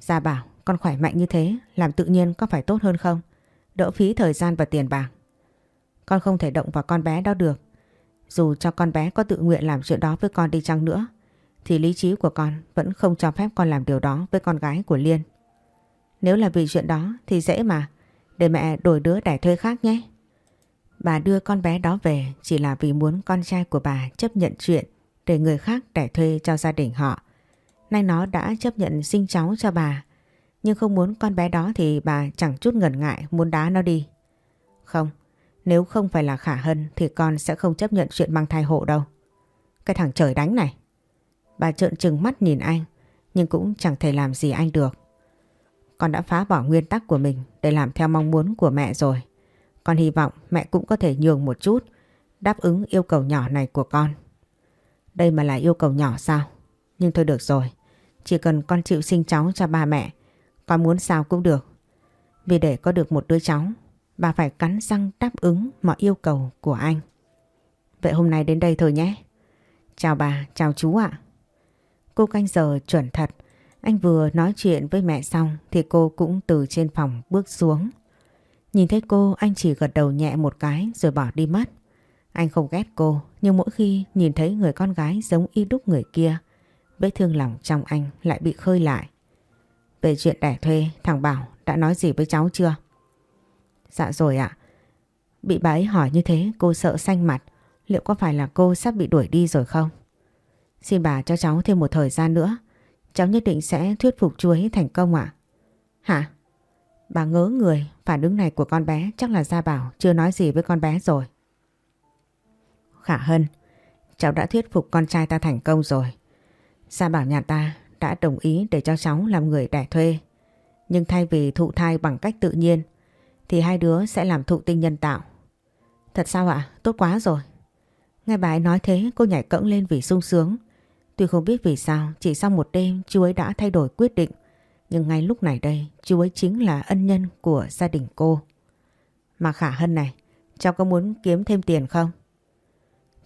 Gia bảo con khỏe mạnh như thế làm tự nhiên có phải tốt hơn không? Đỡ phí thời gian và tiền bạc. Con không thể động vào con bé đó được. Dù cho con bé có tự nguyện làm chuyện đó với con đi chăng nữa, thì lý trí của con vẫn không cho phép con làm điều đó với con gái của Liên. Nếu là vì chuyện đó thì dễ mà. Để mẹ đổi đứa đẻ thuê khác nhé. Bà đưa con bé đó về chỉ là vì muốn con trai của bà chấp nhận chuyện để người khác đẻ thuê cho gia đình họ. Nay nó đã chấp nhận sinh cháu cho bà nhưng không muốn con bé đó thì bà chẳng chút ngần ngại muốn đá nó đi. Không, Nếu không phải là Khả Hân Thì con sẽ không chấp nhận chuyện mang thai hộ đâu. Cái thằng trời đánh này. Bà trợn trừng mắt nhìn anh, Nhưng cũng chẳng thể làm gì anh được. Con đã phá bỏ nguyên tắc của mình Để làm theo mong muốn của mẹ rồi. Con hy vọng mẹ cũng có thể nhường một chút, Đáp ứng yêu cầu nhỏ này của con. Đây mà là yêu cầu nhỏ sao? Nhưng thôi được rồi, chỉ cần con chịu sinh cháu cho ba mẹ con muốn sao cũng được Vì để có được một đứa cháu bà phải cắn răng đáp ứng mọi yêu cầu của anh. Vậy hôm nay đến đây thôi nhé. Chào bà, chào chú ạ. Cô canh giờ chuẩn thật. Anh vừa nói chuyện với mẹ xong thì cô cũng từ trên phòng bước xuống. Nhìn thấy cô anh chỉ gật đầu nhẹ một cái rồi bỏ đi mất. Anh không ghét cô nhưng mỗi khi nhìn thấy người con gái giống y đúc người kia vết thương lòng trong anh lại bị khơi lại. Về chuyện đẻ thuê thằng Bảo đã nói gì với cháu chưa? Dạ rồi ạ. Bị bà ấy hỏi như thế cô sợ xanh mặt liệu có phải là cô sắp bị đuổi đi rồi không? Xin bà cho cháu thêm một thời gian nữa cháu nhất định sẽ thuyết phục chú ấy thành công ạ. Hả? Bà ngớ người, phản ứng này của con bé chắc là Gia Bảo chưa nói gì với con bé rồi. Khả Hân, cháu đã thuyết phục con trai ta thành công rồi. Gia Bảo nhà ta đã đồng ý để cho cháu làm người đẻ thuê. Nhưng thay vì thụ thai bằng cách tự nhiên, thì hai đứa sẽ làm thụ tinh nhân tạo. Thật sao ạ? Tốt quá rồi. Nghe bà ấy nói thế cô nhảy cẫng lên vì sung sướng. Tuy không biết vì sao chỉ sau một đêm chú ấy đã thay đổi quyết định nhưng ngay lúc này đây chú ấy chính là ân nhân của gia đình cô. Mà Khả Hân này, cháu có muốn kiếm thêm tiền không?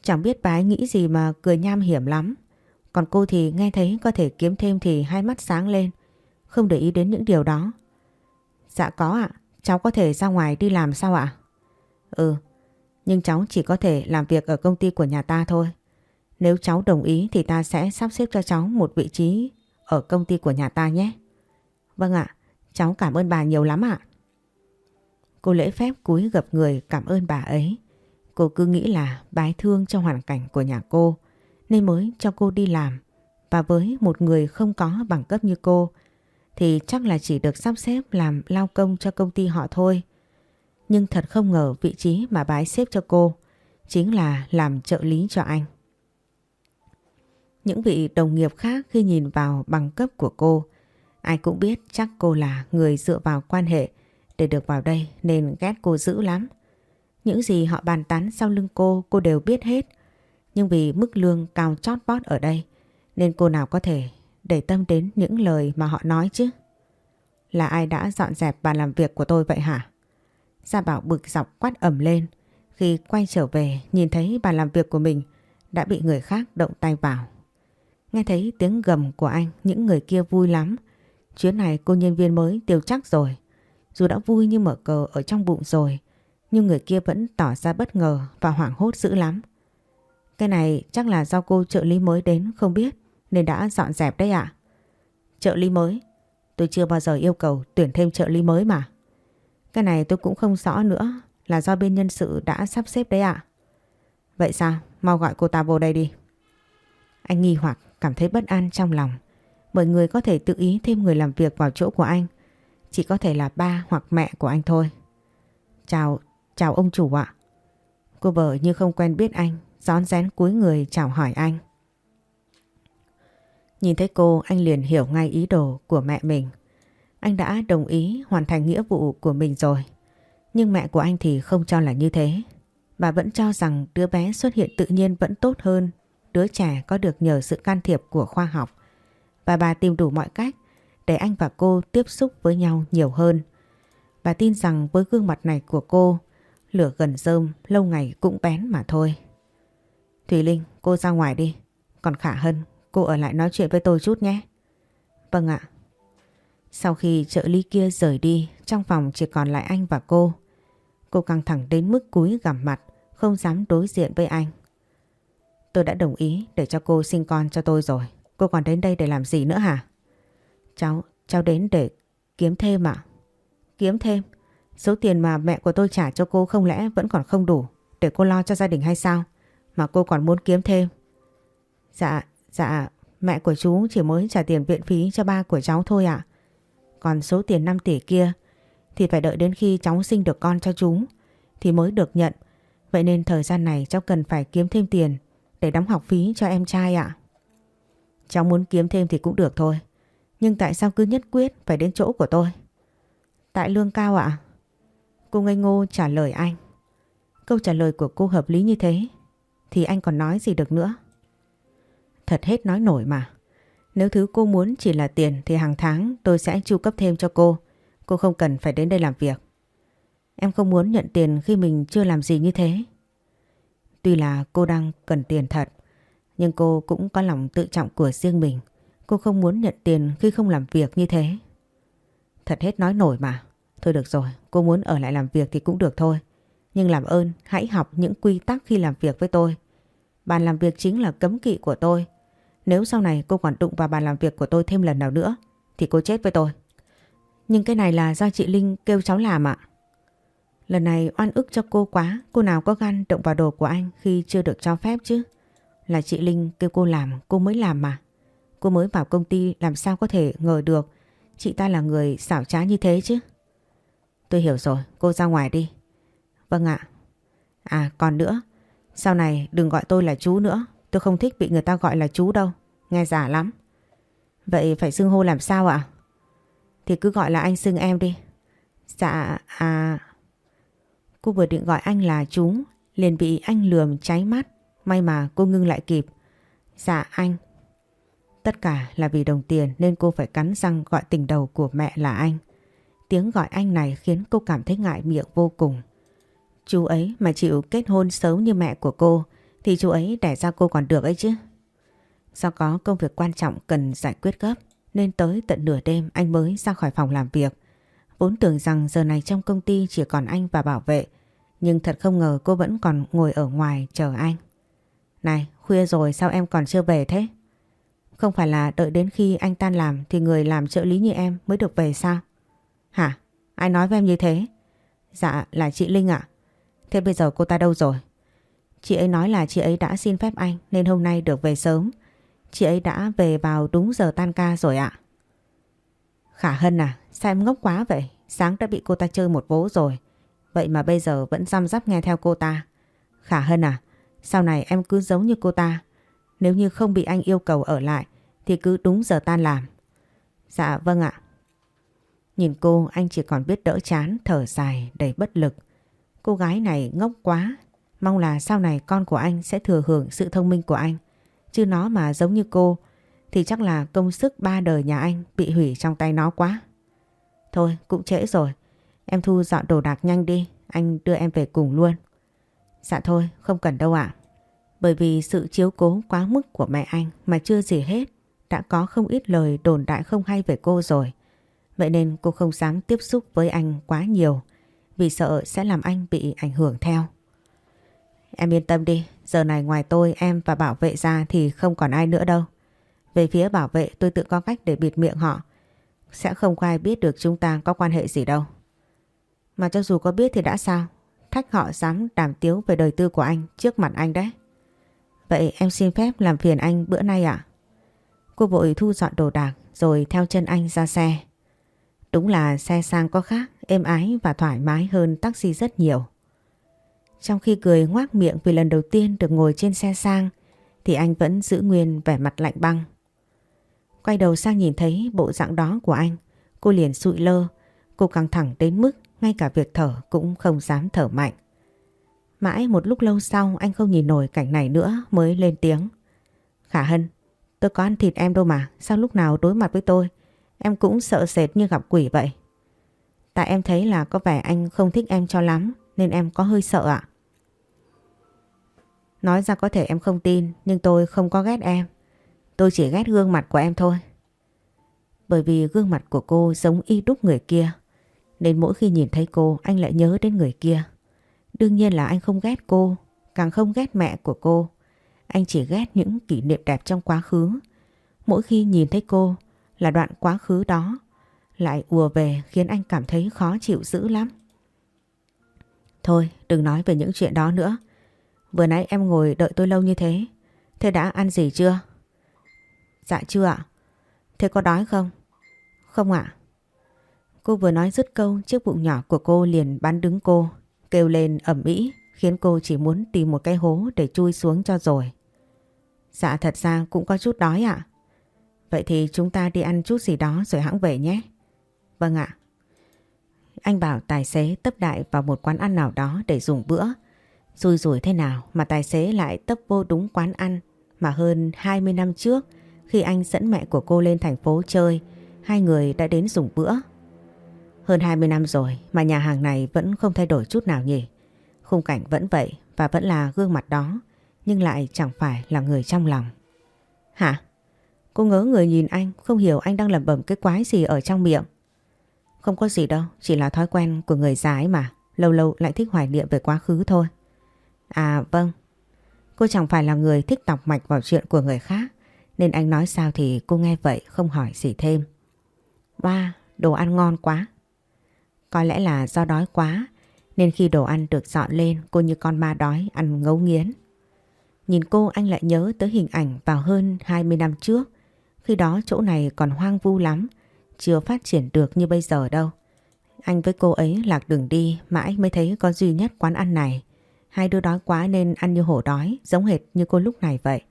Chẳng biết bà ấy nghĩ gì mà cười nham hiểm lắm. Còn cô thì nghe thấy có thể kiếm thêm thì hai mắt sáng lên, không để ý đến những điều đó. Dạ có ạ, cháu có thể ra ngoài đi làm sao ạ? Ừ, nhưng cháu chỉ có thể làm việc ở công ty của nhà ta thôi. Nếu cháu đồng ý thì ta sẽ sắp xếp cho cháu một vị trí ở công ty của nhà ta nhé. Vâng ạ, cháu cảm ơn bà nhiều lắm ạ. Cô lễ phép cúi gập người cảm ơn bà ấy. Cô cứ nghĩ là bái thương cho hoàn cảnh của nhà cô nên mới cho cô đi làm. Và với một người không có bằng cấp như cô, thì chắc là chỉ được sắp xếp làm lao công cho công ty họ thôi. Nhưng thật không ngờ vị trí mà bái xếp cho cô chính là làm trợ lý cho anh. Những vị đồng nghiệp khác khi nhìn vào bằng cấp của cô, Ai cũng biết chắc cô là người dựa vào quan hệ để được vào đây nên ghét cô dữ lắm. Những gì họ bàn tán sau lưng cô cô đều biết hết. Nhưng vì mức lương cao chót vót ở đây nên cô nào có thể để tâm đến những lời mà họ nói chứ. Là ai đã dọn dẹp bàn làm việc của tôi vậy hả? Gia Bảo bực dọc quát ẩm lên khi quay trở về nhìn thấy bàn làm việc của mình đã bị người khác động tay vào. Nghe thấy tiếng gầm của anh những người kia vui lắm Chuyến này cô nhân viên mới tiêu chắc rồi. Dù đã vui như mở cờ ở trong bụng rồi, nhưng người kia vẫn tỏ ra bất ngờ và hoảng hốt dữ lắm. Cái này chắc là do cô trợ lý mới đến không biết nên đã dọn dẹp đấy ạ. Trợ lý mới? Tôi chưa bao giờ yêu cầu tuyển thêm trợ lý mới mà. Cái này tôi cũng không rõ nữa là do bên nhân sự đã sắp xếp đấy ạ. Vậy sao? Mau gọi cô ta vô đây đi. Anh nghi hoặc cảm thấy bất an trong lòng mọi người có thể tự ý thêm người làm việc vào chỗ của anh chỉ có thể là ba hoặc mẹ của anh thôi. Chào, chào ông chủ ạ. Cô vợ như không quen biết anh, rón rén cúi người chào hỏi anh. Nhìn thấy cô anh liền hiểu ngay ý đồ của mẹ mình. Anh đã đồng ý hoàn thành nghĩa vụ của mình rồi. Nhưng mẹ của anh thì không cho là như thế. Bà vẫn cho rằng đứa bé xuất hiện tự nhiên vẫn tốt hơn đứa trẻ có được nhờ sự can thiệp của khoa học và bà tìm đủ mọi cách để anh và cô tiếp xúc với nhau nhiều hơn. Bà tin rằng với gương mặt này của cô, lửa gần rơm lâu ngày cũng bén mà thôi. Thùy Linh, cô ra ngoài đi. Còn Khả Hân, cô ở lại nói chuyện với tôi chút nhé. Vâng ạ. Sau khi trợ lý kia rời đi, trong phòng chỉ còn lại anh và cô. Cô căng thẳng đến mức cúi gằm mặt, không dám đối diện với anh. Tôi đã đồng ý để cho cô sinh con cho tôi rồi. Cô còn đến đây để làm gì nữa hả? Cháu, cháu đến để kiếm thêm ạ. Kiếm thêm? Số tiền mà mẹ của tôi trả cho cô không lẽ vẫn còn không đủ để cô lo cho gia đình hay sao? Mà cô còn muốn kiếm thêm? Dạ, dạ, mẹ của chú chỉ mới trả tiền viện phí cho ba của cháu thôi ạ. Còn số tiền 5 tỷ kia thì phải đợi đến khi cháu sinh được con cho chú thì mới được nhận. Vậy nên thời gian này cháu cần phải kiếm thêm tiền để đóng học phí cho em trai ạ. Cháu muốn kiếm thêm thì cũng được thôi. Nhưng tại sao cứ nhất quyết phải đến chỗ của tôi? Tại lương cao ạ? Cô ngây ngô trả lời anh. Câu trả lời của cô hợp lý như thế thì anh còn nói gì được nữa. Thật hết nói nổi mà. Nếu thứ cô muốn chỉ là tiền thì hàng tháng tôi sẽ chu cấp thêm cho cô. Cô không cần phải đến đây làm việc. Em không muốn nhận tiền khi mình chưa làm gì như thế. Tuy là cô đang cần tiền thật, nhưng cô cũng có lòng tự trọng của riêng mình. Cô không muốn nhận tiền khi không làm việc như thế. Thật hết nói nổi mà. Thôi được rồi, cô muốn ở lại làm việc thì cũng được thôi. Nhưng làm ơn, hãy học những quy tắc khi làm việc với tôi. Bàn làm việc chính là cấm kỵ của tôi. Nếu sau này cô còn đụng vào bàn làm việc của tôi thêm lần nào nữa, thì cô chết với tôi. Nhưng cái này là do chị Linh kêu cháu làm ạ. Lần này oan ức cho cô quá, cô nào có gan động vào đồ của anh khi chưa được cho phép chứ. Là chị Linh kêu cô làm, cô mới làm mà. Cô mới vào công ty làm sao có thể ngờ được chị ta là người xảo trá như thế chứ. Tôi hiểu rồi, cô ra ngoài đi. Vâng ạ. À còn nữa, sau này đừng gọi tôi là chú nữa, tôi không thích bị người ta gọi là chú đâu, nghe giả lắm. Vậy phải xưng hô làm sao ạ? Thì cứ gọi là anh xưng em đi. Dạ, à... Cô vừa định gọi anh là chú, liền bị anh lườm cháy mắt. May mà cô ngưng lại kịp. Dạ anh. Tất cả là vì đồng tiền nên cô phải cắn răng gọi tình đầu của mẹ là anh. Tiếng gọi anh này khiến cô cảm thấy ngại miệng vô cùng. Chú ấy mà chịu kết hôn sớm như mẹ của cô thì chú ấy đẻ ra cô còn được ấy chứ. Do có công việc quan trọng cần giải quyết gấp nên tới tận nửa đêm anh mới ra khỏi phòng làm việc. Vốn tưởng rằng giờ này trong công ty chỉ còn anh và bảo vệ nhưng thật không ngờ cô vẫn còn ngồi ở ngoài chờ anh. Này, khuya rồi sao em còn chưa về thế? Không phải là đợi đến khi anh tan làm thì người làm trợ lý như em mới được về sao? Hả? Ai nói với em như thế? Dạ là chị Linh ạ. Thế bây giờ cô ta đâu rồi? Chị ấy nói là chị ấy đã xin phép anh nên hôm nay được về sớm. Chị ấy đã về vào đúng giờ tan ca rồi ạ. Khả Hân à, sao em ngốc quá vậy? Sáng đã bị cô ta chơi một vố rồi. Vậy mà bây giờ vẫn răm rắp nghe theo cô ta. Khả Hân à, sau này em cứ giống như cô ta. Nếu như không bị anh yêu cầu ở lại thì cứ đúng giờ tan làm. Dạ vâng ạ. Nhìn cô anh chỉ còn biết đỡ chán, thở dài, đầy bất lực. Cô gái này ngốc quá. Mong là sau này con của anh sẽ thừa hưởng sự thông minh của anh. Chứ nó mà giống như cô, thì chắc là công sức ba đời nhà anh bị hủy trong tay nó quá. Thôi, cũng trễ rồi. Em Thu dọn đồ đạc nhanh đi. Anh đưa em về cùng luôn. Dạ thôi, không cần đâu ạ. Bởi vì sự chiếu cố quá mức của mẹ anh mà chưa gì hết, đã có không ít lời đồn đại không hay về cô rồi. Vậy nên cô không dám tiếp xúc với anh quá nhiều vì sợ sẽ làm anh bị ảnh hưởng theo. Em yên tâm đi, giờ này ngoài tôi em và bảo vệ ra thì không còn ai nữa đâu. Về phía bảo vệ tôi tự có cách để bịt miệng họ. Sẽ không có ai biết được chúng ta có quan hệ gì đâu. Mà cho dù có biết thì đã sao? Thách họ dám đàm tiếu về đời tư của anh trước mặt anh đấy. Vậy em xin phép làm phiền anh bữa nay ạ. Cô vội thu dọn đồ đạc rồi theo chân anh ra xe. Đúng là xe sang có khác, êm ái và thoải mái hơn taxi rất nhiều. Trong khi cười ngoác miệng vì lần đầu tiên được ngồi trên xe sang thì anh vẫn giữ nguyên vẻ mặt lạnh băng. Quay đầu sang nhìn thấy bộ dạng đó của anh, cô liền sụi lơ, cô căng thẳng đến mức ngay cả việc thở cũng không dám thở mạnh. Mãi một lúc lâu sau anh không nhìn nổi cảnh này nữa mới lên tiếng. Khả Hân, tôi có ăn thịt em đâu mà, sao lúc nào đối mặt với tôi, em cũng sợ sệt như gặp quỷ vậy. Tại em thấy là có vẻ anh không thích em cho lắm nên em có hơi sợ ạ. Nói ra có thể em không tin nhưng tôi không có ghét em. Tôi chỉ ghét gương mặt của em thôi. Bởi vì gương mặt của cô giống y đúc người kia nên mỗi khi nhìn thấy cô anh lại nhớ đến người kia. Đương nhiên là anh không ghét cô, càng không ghét mẹ của cô. Anh chỉ ghét những kỷ niệm đẹp trong quá khứ. Mỗi khi nhìn thấy cô là đoạn quá khứ đó lại ùa về khiến anh cảm thấy khó chịu dữ lắm. Thôi, đừng nói về những chuyện đó nữa. Vừa nãy em ngồi đợi tôi lâu như thế. Thế đã ăn gì chưa? Dạ chưa ạ. Thế có đói không? Không ạ. Cô vừa nói dứt câu, chiếc bụng nhỏ của cô liền bắn đứng cô, kêu lên ẩm ĩ, khiến cô chỉ muốn tìm một cái hố để chui xuống cho rồi. Dạ thật ra cũng có chút đói ạ. Vậy thì chúng ta đi ăn chút gì đó rồi hãng về nhé. Vâng ạ. Anh bảo tài xế tấp đại vào một quán ăn nào đó để dùng bữa. Rùi rủi thế nào mà tài xế lại tấp vô đúng quán ăn mà hơn 20 năm trước khi anh dẫn mẹ của cô lên thành phố chơi, hai người đã đến dùng bữa. Hơn 20 năm rồi mà nhà hàng này vẫn không thay đổi chút nào nhỉ. Khung cảnh vẫn vậy và vẫn là gương mặt đó nhưng lại chẳng phải là người trong lòng. Hả? Cô ngỡ người nhìn anh không hiểu anh đang lẩm bẩm cái quái gì ở trong miệng. Không có gì đâu, chỉ là thói quen của người già ấy mà. Lâu lâu lại thích hoài niệm về quá khứ thôi. À vâng, cô chẳng phải là người thích đọc mạch vào chuyện của người khác. Nên anh nói sao thì cô nghe vậy không hỏi gì thêm. Wow, đồ ăn ngon quá. Có lẽ là do đói quá nên khi đồ ăn được dọn lên cô như con ma đói ăn ngấu nghiến. Nhìn cô anh lại nhớ tới hình ảnh vào hơn 20 năm trước. Khi đó chỗ này còn hoang vu lắm, chưa phát triển được như bây giờ đâu. Anh với cô ấy lạc đường đi mãi mới thấy có duy nhất quán ăn này. Hai đứa đói quá nên ăn như hổ đói, giống hệt như cô lúc này vậy.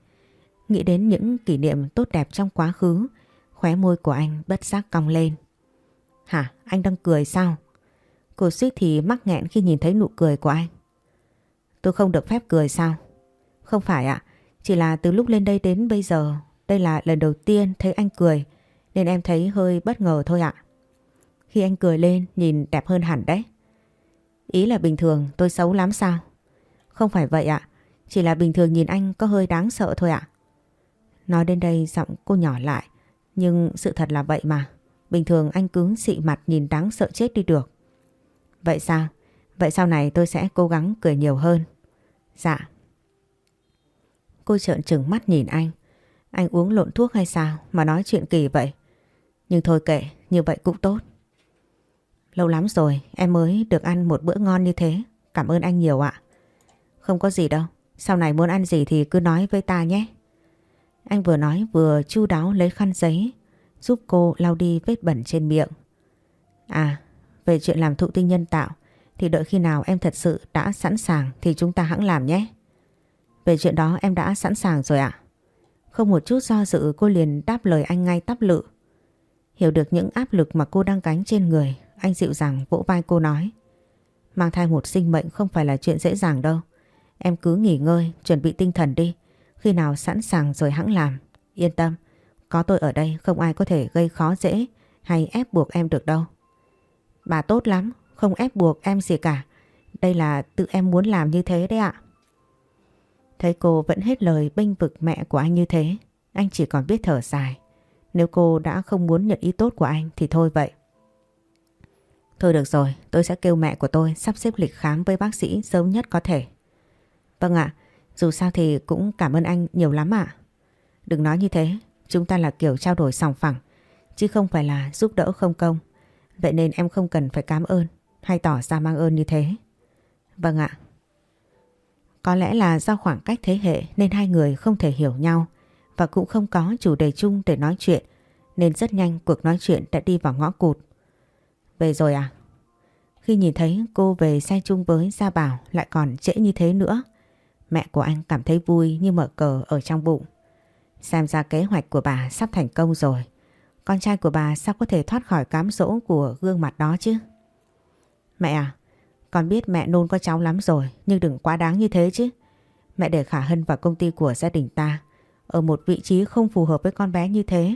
Nghĩ đến những kỷ niệm tốt đẹp trong quá khứ, khóe môi của anh bất giác cong lên. Hả, anh đang cười sao? Cô suýt thì mắc nghẹn khi nhìn thấy nụ cười của anh. Tôi không được phép cười sao? Không phải ạ, chỉ là từ lúc lên đây đến bây giờ, đây là lần đầu tiên thấy anh cười, nên em thấy hơi bất ngờ thôi ạ. Khi anh cười lên nhìn đẹp hơn hẳn đấy. Ý là bình thường tôi xấu lắm sao? Không phải vậy ạ, chỉ là bình thường nhìn anh có hơi đáng sợ thôi ạ. Nói đến đây giọng cô nhỏ lại, nhưng sự thật là vậy mà. Bình thường anh cứ xị mặt nhìn đáng sợ chết đi được. Vậy sao? Vậy sau này tôi sẽ cố gắng cười nhiều hơn. Dạ. Cô trợn trừng mắt nhìn anh. Anh uống lộn thuốc hay sao mà nói chuyện kỳ vậy? Nhưng thôi kệ, như vậy cũng tốt. Lâu lắm rồi em mới được ăn một bữa ngon như thế. Cảm ơn anh nhiều ạ. Không có gì đâu. Sau này muốn ăn gì thì cứ nói với ta nhé. Anh vừa nói vừa chu đáo lấy khăn giấy giúp cô lau đi vết bẩn trên miệng. À, về chuyện làm thụ tinh nhân tạo thì đợi khi nào em thật sự đã sẵn sàng thì chúng ta hãng làm nhé. Về chuyện đó em đã sẵn sàng rồi ạ. Không một chút do dự cô liền đáp lời anh ngay tắp lự. Hiểu được những áp lực mà cô đang gánh trên người, anh dịu dàng vỗ vai cô nói. Mang thai một sinh mệnh không phải là chuyện dễ dàng đâu. Em cứ nghỉ ngơi, chuẩn bị tinh thần đi. Khi nào sẵn sàng rồi hãng làm. Yên tâm, có tôi ở đây không ai có thể gây khó dễ hay ép buộc em được đâu. Bà tốt lắm, không ép buộc em gì cả. Đây là tự em muốn làm như thế đấy ạ. Thấy cô vẫn hết lời bênh vực mẹ của anh như thế, anh chỉ còn biết thở dài. Nếu cô đã không muốn nhận ý tốt của anh thì thôi vậy. Thôi được rồi, tôi sẽ kêu mẹ của tôi sắp xếp lịch khám với bác sĩ sớm nhất có thể. Vâng ạ, dù sao thì cũng cảm ơn anh nhiều lắm ạ. Đừng nói như thế, chúng ta là kiểu trao đổi sòng phẳng, chứ không phải là giúp đỡ không công. Vậy nên em không cần phải cảm ơn hay tỏ ra mang ơn như thế. Vâng ạ. Có lẽ là do khoảng cách thế hệ nên hai người không thể hiểu nhau và cũng không có chủ đề chung để nói chuyện nên rất nhanh cuộc nói chuyện đã đi vào ngõ cụt. Về rồi à? Khi nhìn thấy cô về xe chung với Gia Bảo lại còn trễ như thế nữa, mẹ của anh cảm thấy vui như mở cờ ở trong bụng. Xem ra kế hoạch của bà sắp thành công rồi. Con trai của bà sao có thể thoát khỏi cám dỗ của gương mặt đó chứ? Mẹ à, con biết mẹ nôn có cháu lắm rồi nhưng đừng quá đáng như thế chứ. Mẹ để Khả Hân vào công ty của gia đình ta ở một vị trí không phù hợp với con bé như thế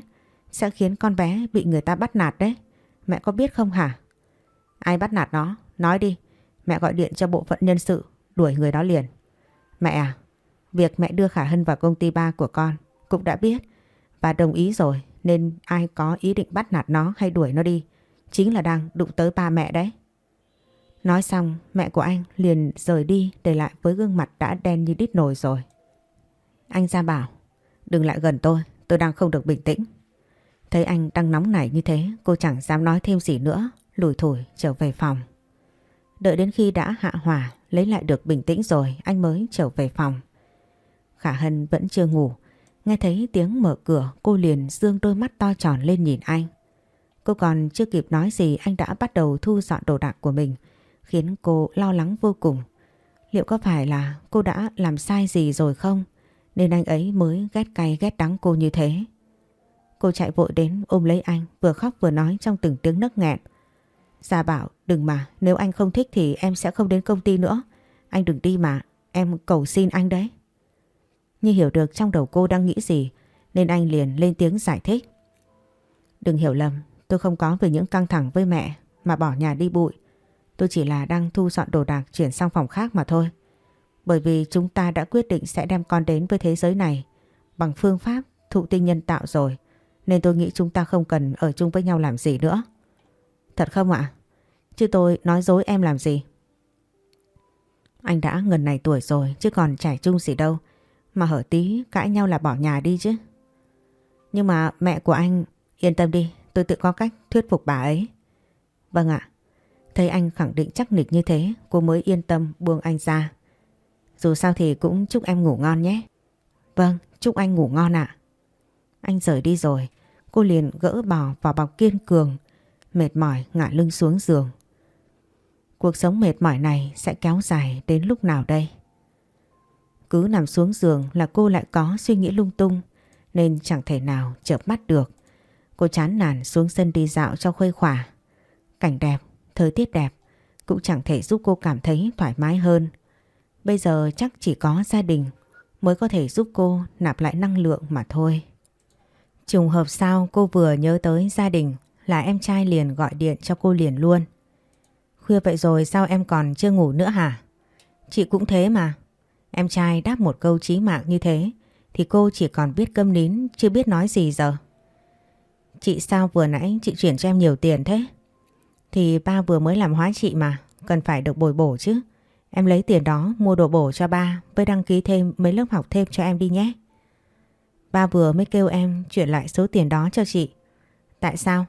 sẽ khiến con bé bị người ta bắt nạt đấy. Mẹ có biết không hả? Ai bắt nạt nó? Nói đi. Mẹ gọi điện cho bộ phận nhân sự đuổi người đó liền. Mẹ à, việc mẹ đưa Khả Hân vào công ty ba của con cũng đã biết và đồng ý rồi nên ai có ý định bắt nạt nó hay đuổi nó đi chính là đang đụng tới ba mẹ đấy. Nói xong mẹ của anh liền rời đi để lại với gương mặt đã đen như đít nồi rồi. Anh ra bảo đừng lại gần tôi, tôi đang không được bình tĩnh. Thấy anh đang nóng nảy như thế cô chẳng dám nói thêm gì nữa, lùi thủi trở về phòng. Đợi đến khi đã hạ hỏa lấy lại được bình tĩnh rồi anh mới trở về phòng. Khả Hân vẫn chưa ngủ, nghe thấy tiếng mở cửa cô liền dương đôi mắt to tròn lên nhìn anh. Cô còn chưa kịp nói gì anh đã bắt đầu thu dọn đồ đạc của mình khiến cô lo lắng vô cùng. Liệu có phải là cô đã làm sai gì rồi không? Nên anh ấy mới ghét cay ghét đắng cô như thế. Cô chạy vội đến ôm lấy anh, vừa khóc vừa nói trong từng tiếng nấc nghẹn. Gia bảo, đừng mà, nếu anh không thích thì em sẽ không đến công ty nữa. Anh đừng đi mà, em cầu xin anh đấy. Như hiểu được trong đầu cô đang nghĩ gì, nên anh liền lên tiếng giải thích. Đừng hiểu lầm, tôi không có về những căng thẳng với mẹ, mà bỏ nhà đi bụi. Tôi chỉ là đang thu dọn đồ đạc chuyển sang phòng khác mà thôi. Bởi vì chúng ta đã quyết định sẽ đem con đến với thế giới này bằng phương pháp thụ tinh nhân tạo rồi. Nên tôi nghĩ chúng ta không cần ở chung với nhau làm gì nữa. Thật không ạ? Chứ tôi nói dối em làm gì? Anh đã ngần này tuổi rồi, chứ còn trải chung gì đâu. Mà hở tí, cãi nhau là bỏ nhà đi chứ. Nhưng mà mẹ của anh, yên tâm đi, tôi tự có cách thuyết phục bà ấy. Vâng ạ. Thấy anh khẳng định chắc nịch như thế cô mới yên tâm buông anh ra. Dù sao thì cũng chúc em ngủ ngon nhé. Vâng, chúc anh ngủ ngon ạ. Anh rời đi rồi, cô liền gỡ bò vào bọc kiên cường, mệt mỏi ngả lưng xuống giường. Cuộc sống mệt mỏi này sẽ kéo dài đến lúc nào đây? Cứ nằm xuống giường là cô lại có suy nghĩ lung tung nên chẳng thể nào chợp mắt được. Cô chán nản xuống sân đi dạo cho khuây khỏa. Cảnh đẹp, thời tiết đẹp, cũng chẳng thể giúp cô cảm thấy thoải mái hơn. Bây giờ chắc chỉ có gia đình mới có thể giúp cô nạp lại năng lượng mà thôi. Trùng hợp sao cô vừa nhớ tới gia đình là em trai liền gọi điện cho cô liền luôn. Khuya vậy rồi sao em còn chưa ngủ nữa hả? Chị cũng thế mà. Em trai đáp một câu chí mạng như thế, thì cô chỉ còn biết câm nín, chưa biết nói gì giờ. Chị sao vừa nãy chị chuyển cho em nhiều tiền thế? Thì ba vừa mới làm hóa chị mà, cần phải được bồi bổ chứ. Em lấy tiền đó mua đồ bổ cho ba với đăng ký thêm mấy lớp học thêm cho em đi nhé. Ba vừa mới kêu em chuyển lại số tiền đó cho chị. Tại sao?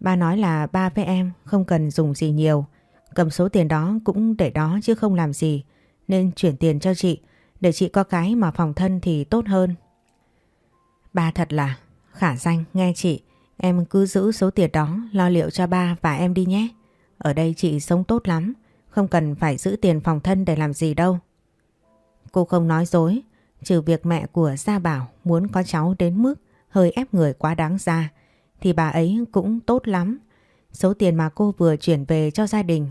Ba nói là ba với em không cần dùng gì nhiều. Cầm số tiền đó cũng để đó chứ không làm gì. Nên chuyển tiền cho chị để chị có cái mà phòng thân thì tốt hơn. Ba thật là khả danh nghe chị. Em cứ giữ số tiền đó lo liệu cho ba và em đi nhé. Ở đây chị sống tốt lắm. Không cần phải giữ tiền phòng thân để làm gì đâu. Cô không nói dối. Trừ việc mẹ của Gia Bảo muốn có cháu đến mức hơi ép người quá đáng ra thì bà ấy cũng tốt lắm. Số tiền mà cô vừa chuyển về cho gia đình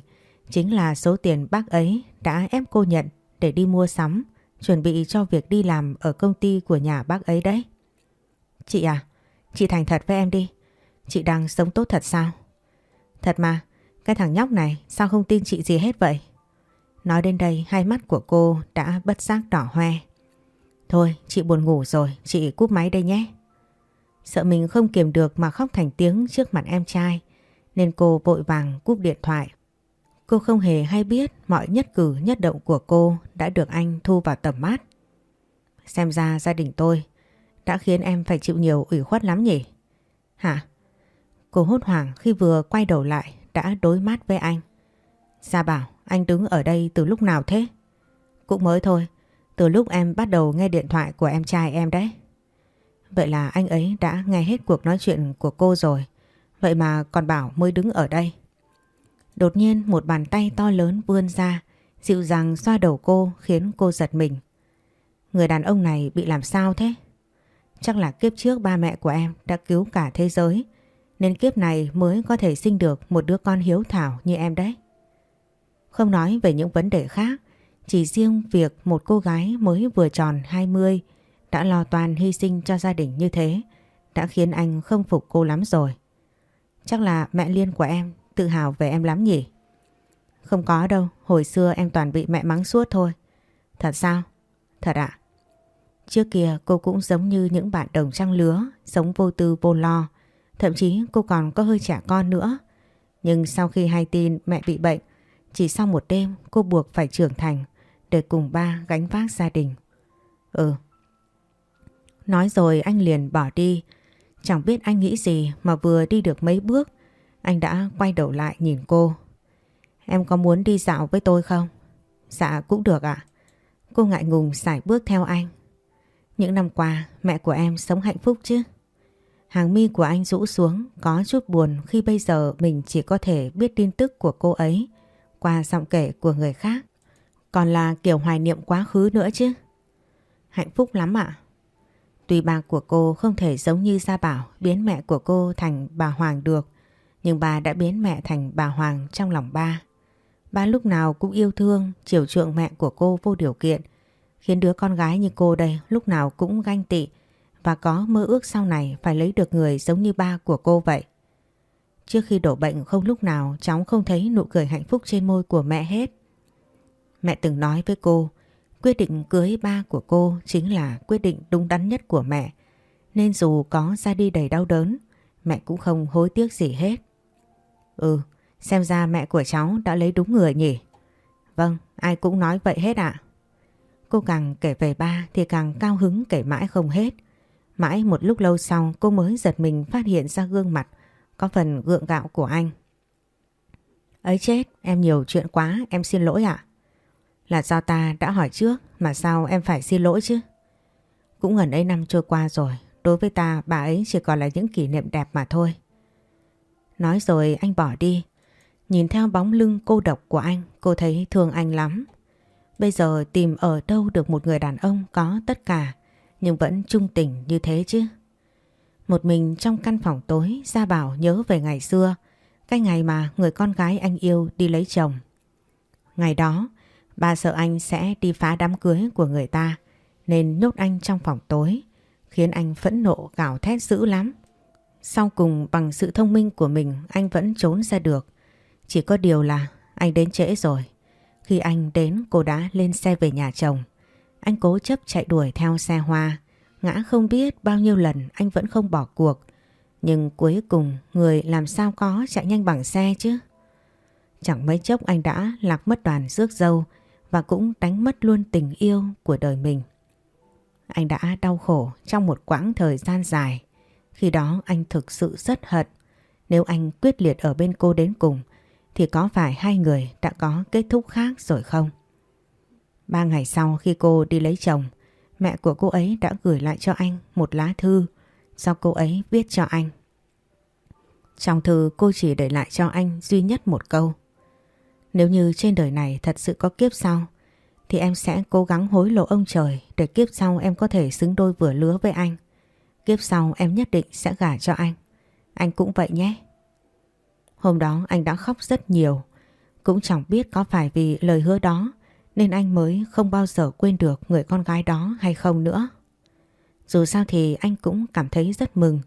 chính là số tiền bác ấy đã ép cô nhận để đi mua sắm, chuẩn bị cho việc đi làm ở công ty của nhà bác ấy đấy. Chị à, chị thành thật với em đi. Chị đang sống tốt thật sao? Thật mà, cái thằng nhóc này sao không tin chị gì hết vậy? Nói đến đây hai mắt của cô đã bất giác đỏ hoe. Thôi chị buồn ngủ rồi, chị cúp máy đây nhé. Sợ mình không kiềm được mà khóc thành tiếng trước mặt em trai nên cô vội vàng cúp điện thoại. Cô không hề hay biết mọi nhất cử nhất động của cô đã được anh thu vào tầm mắt. Xem ra gia đình tôi đã khiến em phải chịu nhiều ủy khuất lắm nhỉ? Hả? Cô hốt hoảng khi vừa quay đầu lại đã đối mắt với anh. Gia bảo anh đứng ở đây từ lúc nào thế? Cũng mới thôi, từ lúc em bắt đầu nghe điện thoại của em trai em đấy. Vậy là anh ấy đã nghe hết cuộc nói chuyện của cô rồi. Vậy mà còn bảo mới đứng ở đây. Đột nhiên một bàn tay to lớn vươn ra, dịu dàng xoa đầu cô khiến cô giật mình. Người đàn ông này bị làm sao thế? Chắc là kiếp trước ba mẹ của em đã cứu cả thế giới, nên kiếp này mới có thể sinh được một đứa con hiếu thảo như em đấy. Không nói về những vấn đề khác, chỉ riêng việc một cô gái mới vừa tròn 20 đã lo toàn hy sinh cho gia đình như thế đã khiến anh không phục cô lắm rồi. Chắc là mẹ Liên của em tự hào về em lắm nhỉ? Không có đâu, hồi xưa em toàn bị mẹ mắng suốt thôi. Thật sao? Thật ạ. Trước kia cô cũng giống như những bạn đồng trang lứa, sống vô tư vô lo. Thậm chí cô còn có hơi trẻ con nữa. Nhưng sau khi hay tin mẹ bị bệnh, chỉ sau một đêm cô buộc phải trưởng thành để cùng ba gánh vác gia đình. Ừ, Nói rồi anh liền bỏ đi. Chẳng biết anh nghĩ gì mà vừa đi được mấy bước, anh đã quay đầu lại nhìn cô. Em có muốn đi dạo với tôi không? Dạ cũng được ạ. Cô ngại ngùng sải bước theo anh. Những năm qua mẹ của em sống hạnh phúc chứ? Hàng mi của anh rũ xuống có chút buồn khi bây giờ mình chỉ có thể biết tin tức của cô ấy qua giọng kể của người khác. Còn là kiểu hoài niệm quá khứ nữa chứ. Hạnh phúc lắm ạ. Tuy ba của cô không thể giống như Gia Bảo biến mẹ của cô thành bà Hoàng được, nhưng bà đã biến mẹ thành bà Hoàng trong lòng ba. Ba lúc nào cũng yêu thương, chiều chuộng mẹ của cô vô điều kiện, khiến đứa con gái như cô đây lúc nào cũng ganh tị và có mơ ước sau này phải lấy được người giống như ba của cô vậy. Trước khi đổ bệnh không lúc nào cháu không thấy nụ cười hạnh phúc trên môi của mẹ hết. Mẹ từng nói với cô, quyết định cưới ba của cô chính là quyết định đúng đắn nhất của mẹ. Nên dù có ra đi đầy đau đớn, mẹ cũng không hối tiếc gì hết. Ừ, xem ra mẹ của cháu đã lấy đúng người nhỉ? Vâng, ai cũng nói vậy hết ạ. Cô càng kể về ba thì càng cao hứng kể mãi không hết. Mãi một lúc lâu sau cô mới giật mình phát hiện ra gương mặt có phần gượng gạo của anh. Ấy chết, em nhiều chuyện quá, em xin lỗi ạ. Là do ta đã hỏi trước mà sao em phải xin lỗi chứ? Cũng gần ấy năm trôi qua rồi, đối với ta bà ấy chỉ còn là những kỷ niệm đẹp mà thôi. Nói rồi anh bỏ đi. Nhìn theo bóng lưng cô độc của anh, cô thấy thương anh lắm. Bây giờ tìm ở đâu được một người đàn ông có tất cả, nhưng vẫn trung tình như thế chứ? Một mình trong căn phòng tối, Gia Bảo nhớ về ngày xưa, cái ngày mà người con gái anh yêu đi lấy chồng. Ngày đó, bà sợ anh sẽ đi phá đám cưới của người ta, nên nhốt anh trong phòng tối, khiến anh phẫn nộ gào thét dữ lắm. Sau cùng bằng sự thông minh của mình anh vẫn trốn ra được. Chỉ có điều là anh đến trễ rồi. Khi anh đến, cô đã lên xe về nhà chồng. Anh cố chấp chạy đuổi theo xe hoa. Ngã không biết bao nhiêu lần anh vẫn không bỏ cuộc. Nhưng cuối cùng, người làm sao có chạy nhanh bằng xe chứ. Chẳng mấy chốc anh đã lạc mất đoàn rước dâu và cũng đánh mất luôn tình yêu của đời mình. Anh đã đau khổ trong một quãng thời gian dài. Khi đó anh thực sự rất hận. Nếu anh quyết liệt ở bên cô đến cùng thì có phải hai người đã có kết thúc khác rồi không? Ba ngày sau khi cô đi lấy chồng, mẹ của cô ấy đã gửi lại cho anh một lá thư do cô ấy viết cho anh. Trong thư cô chỉ để lại cho anh duy nhất một câu. Nếu như trên đời này thật sự có kiếp sau, thì em sẽ cố gắng hối lộ ông trời để kiếp sau em có thể xứng đôi vừa lứa với anh. Kiếp sau em nhất định sẽ gả cho anh. Anh cũng vậy nhé. Hôm đó anh đã khóc rất nhiều. Cũng chẳng biết có phải vì lời hứa đó, nên anh mới không bao giờ quên được người con gái đó hay không nữa. Dù sao thì anh cũng cảm thấy rất mừng,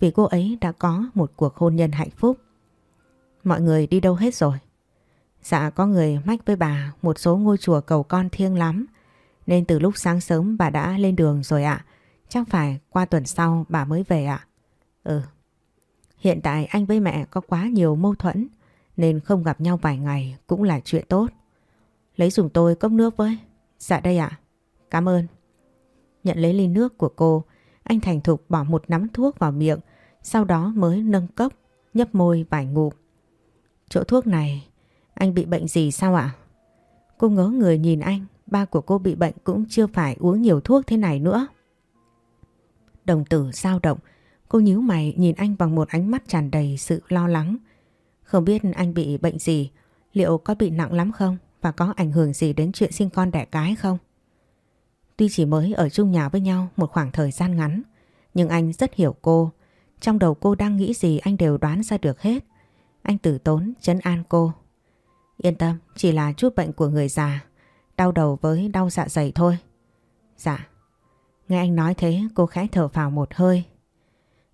vì cô ấy đã có một cuộc hôn nhân hạnh phúc. Mọi người đi đâu hết rồi? Dạ có người mách với bà một số ngôi chùa cầu con thiêng lắm, nên từ lúc sáng sớm bà đã lên đường rồi ạ. Chắc phải qua tuần sau bà mới về ạ. Ừ. Hiện tại anh với mẹ có quá nhiều mâu thuẫn nên không gặp nhau vài ngày cũng là chuyện tốt. Lấy dùng tôi cốc nước với. Dạ đây ạ. Cảm ơn. Nhận lấy ly nước của cô, anh thành thục bỏ một nắm thuốc vào miệng, sau đó mới nâng cốc, nhấp môi vài ngụm. Chỗ thuốc này, anh bị bệnh gì sao ạ? Cô ngớ người nhìn anh, ba của cô bị bệnh cũng chưa phải uống nhiều thuốc thế này nữa. Đồng tử dao động, cô nhíu mày nhìn anh bằng một ánh mắt tràn đầy sự lo lắng. Không biết anh bị bệnh gì, liệu có bị nặng lắm không và có ảnh hưởng gì đến chuyện sinh con đẻ cái không? Tuy chỉ mới ở chung nhà với nhau một khoảng thời gian ngắn, nhưng anh rất hiểu cô. Trong đầu cô đang nghĩ gì anh đều đoán ra được hết. Anh tử tốn chấn an cô. Yên tâm, chỉ là chút bệnh của người già, đau đầu với đau dạ dày thôi. Dạ. Nghe anh nói thế cô khẽ thở phào một hơi.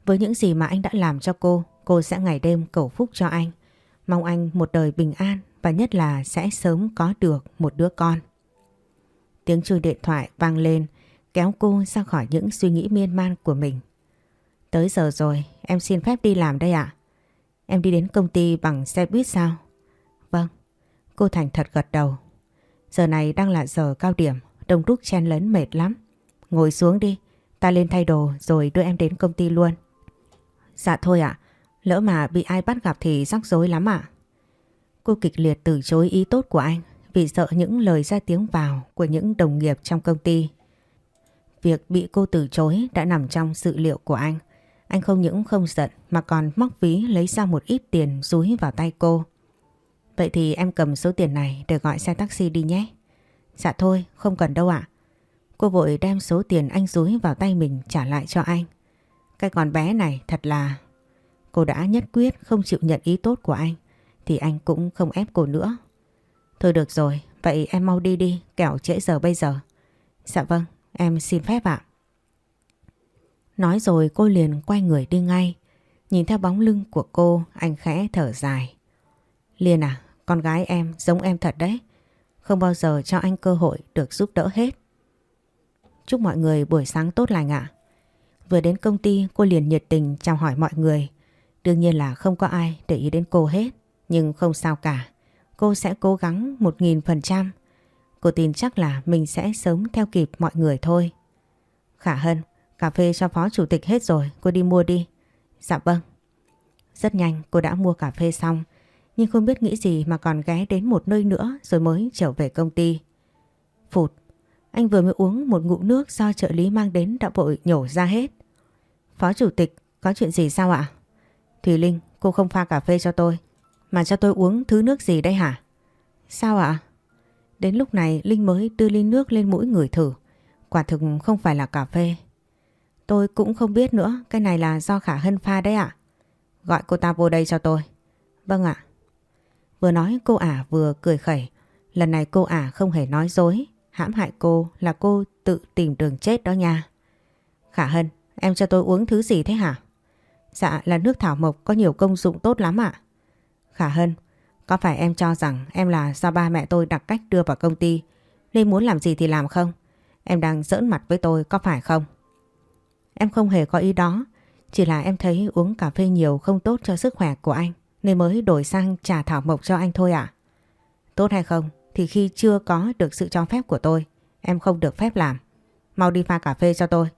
Với những gì mà anh đã làm cho cô, cô sẽ ngày đêm cầu phúc cho anh. Mong anh một đời bình an và nhất là sẽ sớm có được một đứa con. Tiếng chuông điện thoại vang lên kéo cô ra khỏi những suy nghĩ miên man của mình. Tới giờ rồi, em xin phép đi làm đây ạ. Em đi đến công ty bằng xe buýt sao? Vâng. Cô Thành thật gật đầu. Giờ này đang là giờ cao điểm, đông đúc chen lấn mệt lắm. Ngồi xuống đi, ta lên thay đồ rồi đưa em đến công ty luôn. Dạ thôi ạ, lỡ mà bị ai bắt gặp thì rắc rối lắm ạ. Cô kịch liệt từ chối ý tốt của anh vì sợ những lời ra tiếng vào của những đồng nghiệp trong công ty. Việc bị cô từ chối đã nằm trong sự liệu của anh. Anh không những không giận mà còn móc ví lấy ra một ít tiền rúi vào tay cô. Vậy thì em cầm số tiền này để gọi xe taxi đi nhé. Dạ thôi, không cần đâu ạ. Cô vội đem số tiền anh rúi vào tay mình trả lại cho anh. Cái con bé này thật là... Cô đã nhất quyết không chịu nhận ý tốt của anh thì anh cũng không ép cô nữa. Thôi được rồi, vậy em mau đi đi, kẻo trễ giờ bây giờ. Dạ vâng, em xin phép ạ. Nói rồi cô liền quay người đi ngay. Nhìn theo bóng lưng của cô, anh khẽ thở dài. Liên à, con gái em giống em thật đấy. Không bao giờ cho anh cơ hội được giúp đỡ hết. Chúc mọi người buổi sáng tốt lành ạ. Vừa đến công ty cô liền nhiệt tình chào hỏi mọi người. Đương nhiên là không có ai để ý đến cô hết. Nhưng không sao cả. Cô sẽ cố gắng một nghìn phần trăm. Cô tin chắc là mình sẽ sớm theo kịp mọi người thôi. Khả Hân, cà phê cho phó chủ tịch hết rồi, cô đi mua đi. Dạ vâng. Rất nhanh cô đã mua cà phê xong, nhưng không biết nghĩ gì mà còn ghé đến một nơi nữa rồi mới trở về công ty. Phụt, anh vừa mới uống một ngụm nước do trợ lý mang đến đã vội nhổ ra hết. Phó chủ tịch, có chuyện gì sao ạ? Thùy Linh, cô không pha cà phê cho tôi, mà cho tôi uống thứ nước gì đây hả? Sao ạ? Đến lúc này Linh mới đưa ly nước lên mũi người thử. Quả thực không phải là cà phê. Tôi cũng không biết nữa, cái này là do Khả Hân pha đấy ạ. Gọi cô ta vô đây cho tôi. Vâng ạ. Vừa nói cô ả vừa cười khẩy. Lần này cô ả không hề nói dối. Hãm hại cô là cô tự tìm đường chết đó nha. Khả Hân, em cho tôi uống thứ gì thế hả? Dạ là nước thảo mộc có nhiều công dụng tốt lắm ạ. Khả Hân, có phải em cho rằng em là do ba mẹ tôi đặt cách đưa vào công ty nên muốn làm gì thì làm không? Em đang giỡn mặt với tôi có phải không? Em không hề có ý đó. Chỉ là em thấy uống cà phê nhiều không tốt cho sức khỏe của anh nên mới đổi sang trà thảo mộc cho anh thôi ạ. Tốt hay không thì khi chưa có được sự cho phép của tôi em không được phép làm. Mau đi pha cà phê cho tôi.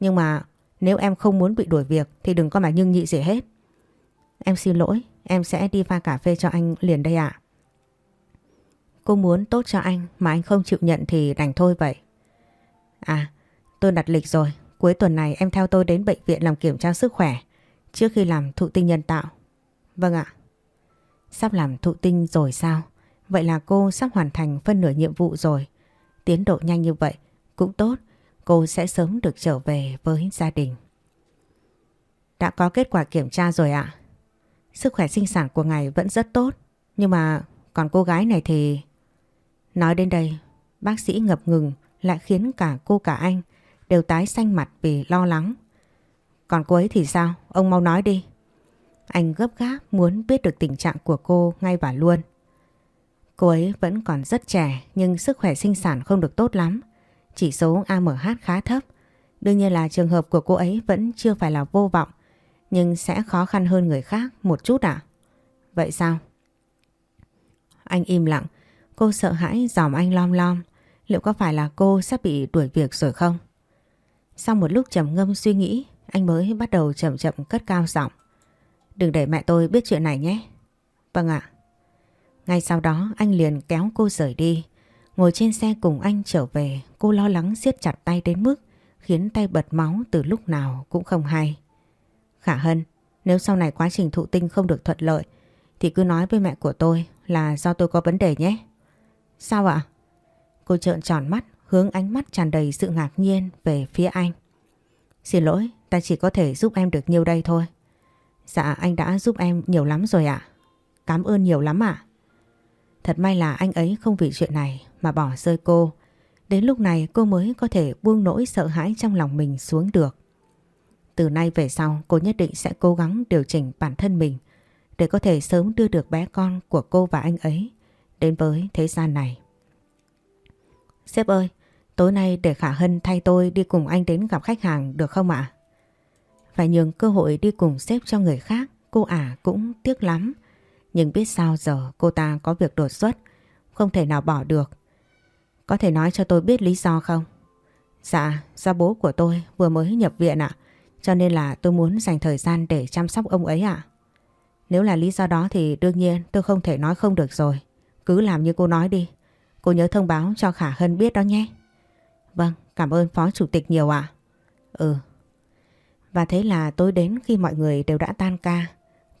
Nhưng mà nếu em không muốn bị đuổi việc thì đừng có mà nhưng nhị gì hết. Em xin lỗi, em sẽ đi pha cà phê cho anh liền đây ạ. Cô muốn tốt cho anh mà anh không chịu nhận thì đành thôi vậy. À, tôi đặt lịch rồi. Cuối tuần này em theo tôi đến bệnh viện làm kiểm tra sức khỏe trước khi làm thụ tinh nhân tạo. Vâng ạ. Sắp làm thụ tinh rồi sao? Vậy là cô sắp hoàn thành phân nửa nhiệm vụ rồi. Tiến độ nhanh như vậy cũng tốt. Cô sẽ sớm được trở về với gia đình. Đã có kết quả kiểm tra rồi ạ. Sức khỏe sinh sản của ngài vẫn rất tốt. Nhưng mà còn cô gái này thì... Nói đến đây, bác sĩ ngập ngừng lại khiến cả cô cả anh đều tái xanh mặt vì lo lắng. Còn cô ấy thì sao? Ông mau nói đi. Anh gấp gáp muốn biết được tình trạng của cô ngay và luôn. Cô ấy vẫn còn rất trẻ nhưng sức khỏe sinh sản không được tốt lắm. Chỉ số AMH khá thấp. Đương nhiên là trường hợp của cô ấy vẫn chưa phải là vô vọng nhưng sẽ khó khăn hơn người khác một chút ạ. Vậy sao? Anh im lặng. Cô sợ hãi dòm anh lom lom. Liệu có phải là cô sắp bị đuổi việc rồi không? Sau một lúc trầm ngâm suy nghĩ, anh mới bắt đầu chậm chậm cất cao giọng. Đừng để mẹ tôi biết chuyện này nhé. Vâng ạ. Ngay sau đó anh liền kéo cô rời đi. Ngồi trên xe cùng anh trở về, cô lo lắng siết chặt tay đến mức khiến tay bật máu từ lúc nào cũng không hay. Khả Hân, nếu sau này quá trình thụ tinh không được thuận lợi thì cứ nói với mẹ của tôi là do tôi có vấn đề nhé. Sao ạ? Cô trợn tròn mắt hướng ánh mắt tràn đầy sự ngạc nhiên về phía anh. Xin lỗi, ta chỉ có thể giúp em được nhiều đây thôi. Dạ anh đã giúp em nhiều lắm rồi ạ. Cảm ơn nhiều lắm ạ. Thật may là anh ấy không vì chuyện này mà bỏ rơi cô. Đến lúc này cô mới có thể buông nỗi sợ hãi trong lòng mình xuống được. Từ nay về sau cô nhất định sẽ cố gắng điều chỉnh bản thân mình để có thể sớm đưa được bé con của cô và anh ấy đến với thế gian này. Sếp ơi, tối nay để Khả Hân thay tôi đi cùng anh đến gặp khách hàng được không ạ? Phải nhường cơ hội đi cùng sếp cho người khác, cô ả cũng tiếc lắm. Nhưng biết sao giờ cô ta có việc đột xuất, không thể nào bỏ được. Có thể nói cho tôi biết lý do không? Dạ, do bố của tôi vừa mới nhập viện ạ, cho nên là tôi muốn dành thời gian để chăm sóc ông ấy ạ. Nếu là lý do đó thì đương nhiên tôi không thể nói không được rồi. Cứ làm như cô nói đi. Cô nhớ thông báo cho Khả Hân biết đó nhé. Vâng, cảm ơn Phó Chủ tịch nhiều ạ. Ừ. Và thế là tối đến khi mọi người đều đã tan ca,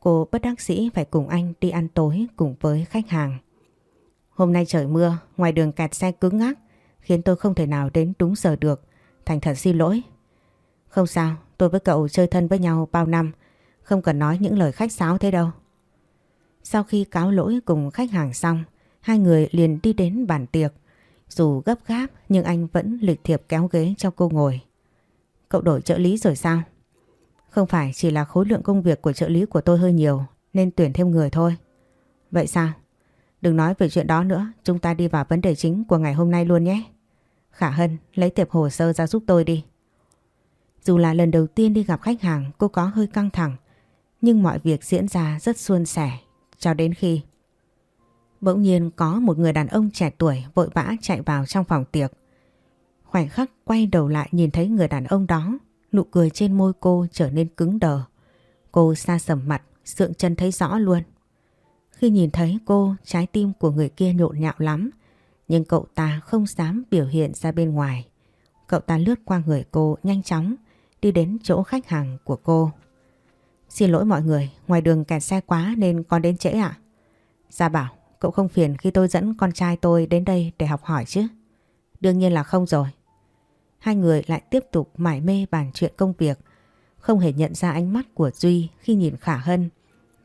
cô bất đắc sĩ phải cùng anh đi ăn tối cùng với khách hàng. Hôm nay trời mưa, ngoài đường kẹt xe cứng ngắc, khiến tôi không thể nào đến đúng giờ được. Thành thật xin lỗi. Không sao, tôi với cậu chơi thân với nhau bao năm, không cần nói những lời khách sáo thế đâu. Sau khi cáo lỗi cùng khách hàng xong, hai người liền đi đến bàn tiệc. Dù gấp gáp nhưng anh vẫn lịch thiệp kéo ghế cho cô ngồi. Cậu đổi trợ lý rồi sao? Không phải chỉ là khối lượng công việc của trợ lý của tôi hơi nhiều nên tuyển thêm người thôi. Vậy sao? Đừng nói về chuyện đó nữa, chúng ta đi vào vấn đề chính của ngày hôm nay luôn nhé. Khả Hân, lấy tiệp hồ sơ ra giúp tôi đi. Dù là lần đầu tiên đi gặp khách hàng cô có hơi căng thẳng nhưng mọi việc diễn ra rất suôn sẻ cho đến khi bỗng nhiên có một người đàn ông trẻ tuổi vội vã chạy vào trong phòng tiệc. Khoảnh khắc quay đầu lại nhìn thấy người đàn ông đó, nụ cười trên môi cô trở nên cứng đờ. Cô xa sầm mặt, sượng chân thấy rõ luôn. Khi nhìn thấy cô, trái tim của người kia nhộn nhạo lắm, nhưng cậu ta không dám biểu hiện ra bên ngoài. Cậu ta lướt qua người cô nhanh chóng, đi đến chỗ khách hàng của cô. Xin lỗi mọi người, ngoài đường kẹt xe quá nên con đến trễ ạ. Gia Bảo, cậu không phiền khi tôi dẫn con trai tôi đến đây để học hỏi chứ? Đương nhiên là không rồi. Hai người lại tiếp tục mải mê bàn chuyện công việc, không hề nhận ra ánh mắt của Duy khi nhìn Khả Hân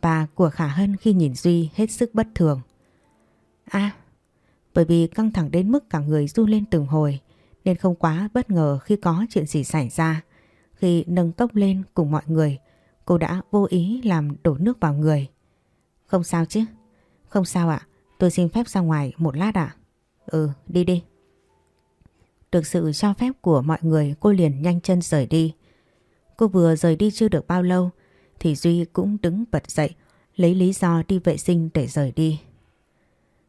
và của Khả Hân khi nhìn Duy hết sức bất thường. À, bởi vì căng thẳng đến mức cả người du lên từng hồi nên không quá bất ngờ khi có chuyện gì xảy ra. Khi nâng cốc lên cùng mọi người, cô đã vô ý làm đổ nước vào người. Không sao chứ? Không sao ạ, tôi xin phép ra ngoài một lát ạ. Ừ, đi đi. Được sự cho phép của mọi người cô liền nhanh chân rời đi. Cô vừa rời đi chưa được bao lâu thì Duy cũng đứng bật dậy lấy lý do đi vệ sinh để rời đi.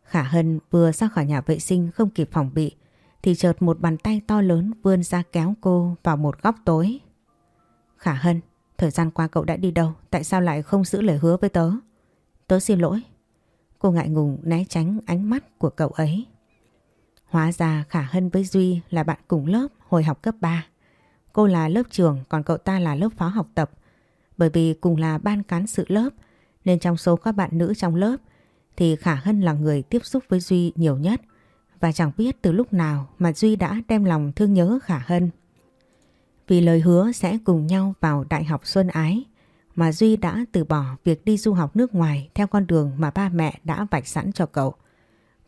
Khả Hân vừa ra khỏi nhà vệ sinh không kịp phòng bị thì chợt một bàn tay to lớn vươn ra kéo cô vào một góc tối. Khả Hân, thời gian qua cậu đã đi đâu? Tại sao lại không giữ lời hứa với tớ? Tớ xin lỗi. Cô ngại ngùng né tránh ánh mắt của cậu ấy. Hóa ra Khả Hân với Duy là bạn cùng lớp hồi học cấp 3. Cô là lớp trưởng, còn cậu ta là lớp phó học tập. Bởi vì cùng là ban cán sự lớp, nên trong số các bạn nữ trong lớp thì Khả Hân là người tiếp xúc với Duy nhiều nhất và chẳng biết từ lúc nào mà Duy đã đem lòng thương nhớ Khả Hân. Vì lời hứa sẽ cùng nhau vào Đại học Xuân Ái mà Duy đã từ bỏ việc đi du học nước ngoài theo con đường mà ba mẹ đã vạch sẵn cho cậu.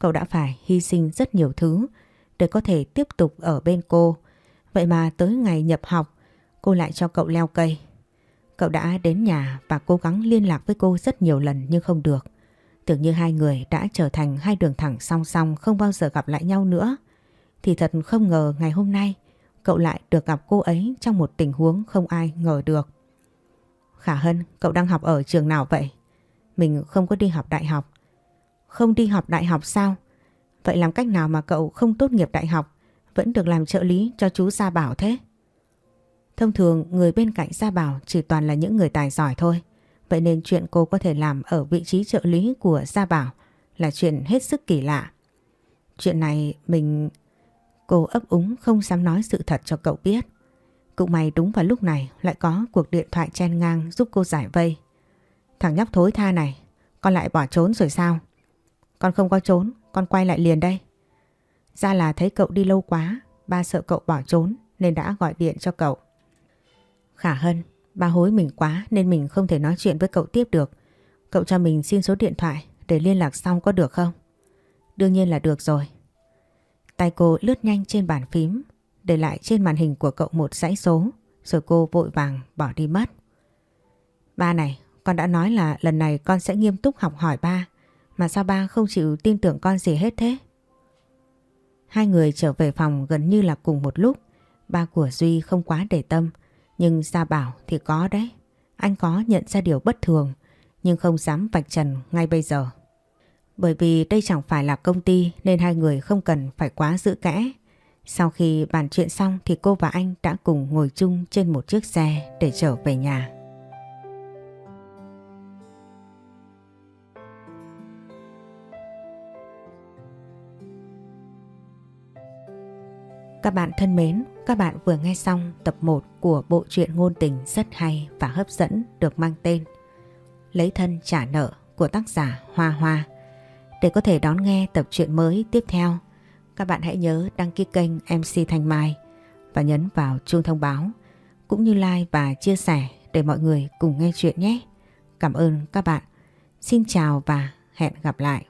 Cậu đã phải hy sinh rất nhiều thứ để có thể tiếp tục ở bên cô. Vậy mà tới ngày nhập học cô lại cho cậu leo cây. Cậu đã đến nhà và cố gắng liên lạc với cô rất nhiều lần nhưng không được. Tưởng như hai người đã trở thành hai đường thẳng song song không bao giờ gặp lại nhau nữa. Thì thật không ngờ ngày hôm nay cậu lại được gặp cô ấy trong một tình huống không ai ngờ được. Khả Hân, cậu đang học ở trường nào vậy? Mình không có đi học đại học. Không đi học đại học sao? Vậy làm cách nào mà cậu không tốt nghiệp đại học vẫn được làm trợ lý cho chú Gia Bảo thế? Thông thường người bên cạnh Gia Bảo chỉ toàn là những người tài giỏi thôi. Vậy nên chuyện cô có thể làm ở vị trí trợ lý của Gia Bảo là chuyện hết sức kỳ lạ. Chuyện này mình... Cô ấp úng không dám nói sự thật cho cậu biết. Cũng may đúng vào lúc này lại có cuộc điện thoại chen ngang giúp cô giải vây. Thằng nhóc thối tha này, con lại bỏ trốn rồi sao? Con không có trốn, con quay lại liền đây. Ra là thấy cậu đi lâu quá, ba sợ cậu bỏ trốn nên đã gọi điện cho cậu. Khả Hân, ba hối mình quá nên mình không thể nói chuyện với cậu tiếp được. Cậu cho mình xin số điện thoại để liên lạc sau có được không? Đương nhiên là được rồi. Tay cô lướt nhanh trên bàn phím, để lại trên màn hình của cậu một dãy số, rồi cô vội vàng bỏ đi mất. Ba này, con đã nói là lần này con sẽ nghiêm túc học hỏi ba, mà sao ba không chịu tin tưởng con gì hết thế? Hai người trở về phòng gần như là cùng một lúc, ba của Duy không quá để tâm, nhưng Gia Bảo thì có đấy. Anh có nhận ra điều bất thường nhưng không dám vạch trần ngay bây giờ. Bởi vì đây chẳng phải là công ty nên hai người không cần phải quá giữ kẽ. Sau khi bàn chuyện xong thì cô và anh đã cùng ngồi chung trên một chiếc xe để trở về nhà. Các bạn thân mến, các bạn vừa nghe xong tập 1 của bộ truyện ngôn tình rất hay và hấp dẫn được mang tên Lấy thân trả nợ của tác giả Hoa Hoa. Để có thể đón nghe tập truyện mới tiếp theo, các bạn hãy nhớ đăng ký kênh MC Thanh Mai và nhấn vào chuông thông báo cũng như like và chia sẻ để mọi người cùng nghe chuyện nhé. Cảm ơn các bạn. Xin chào và hẹn gặp lại.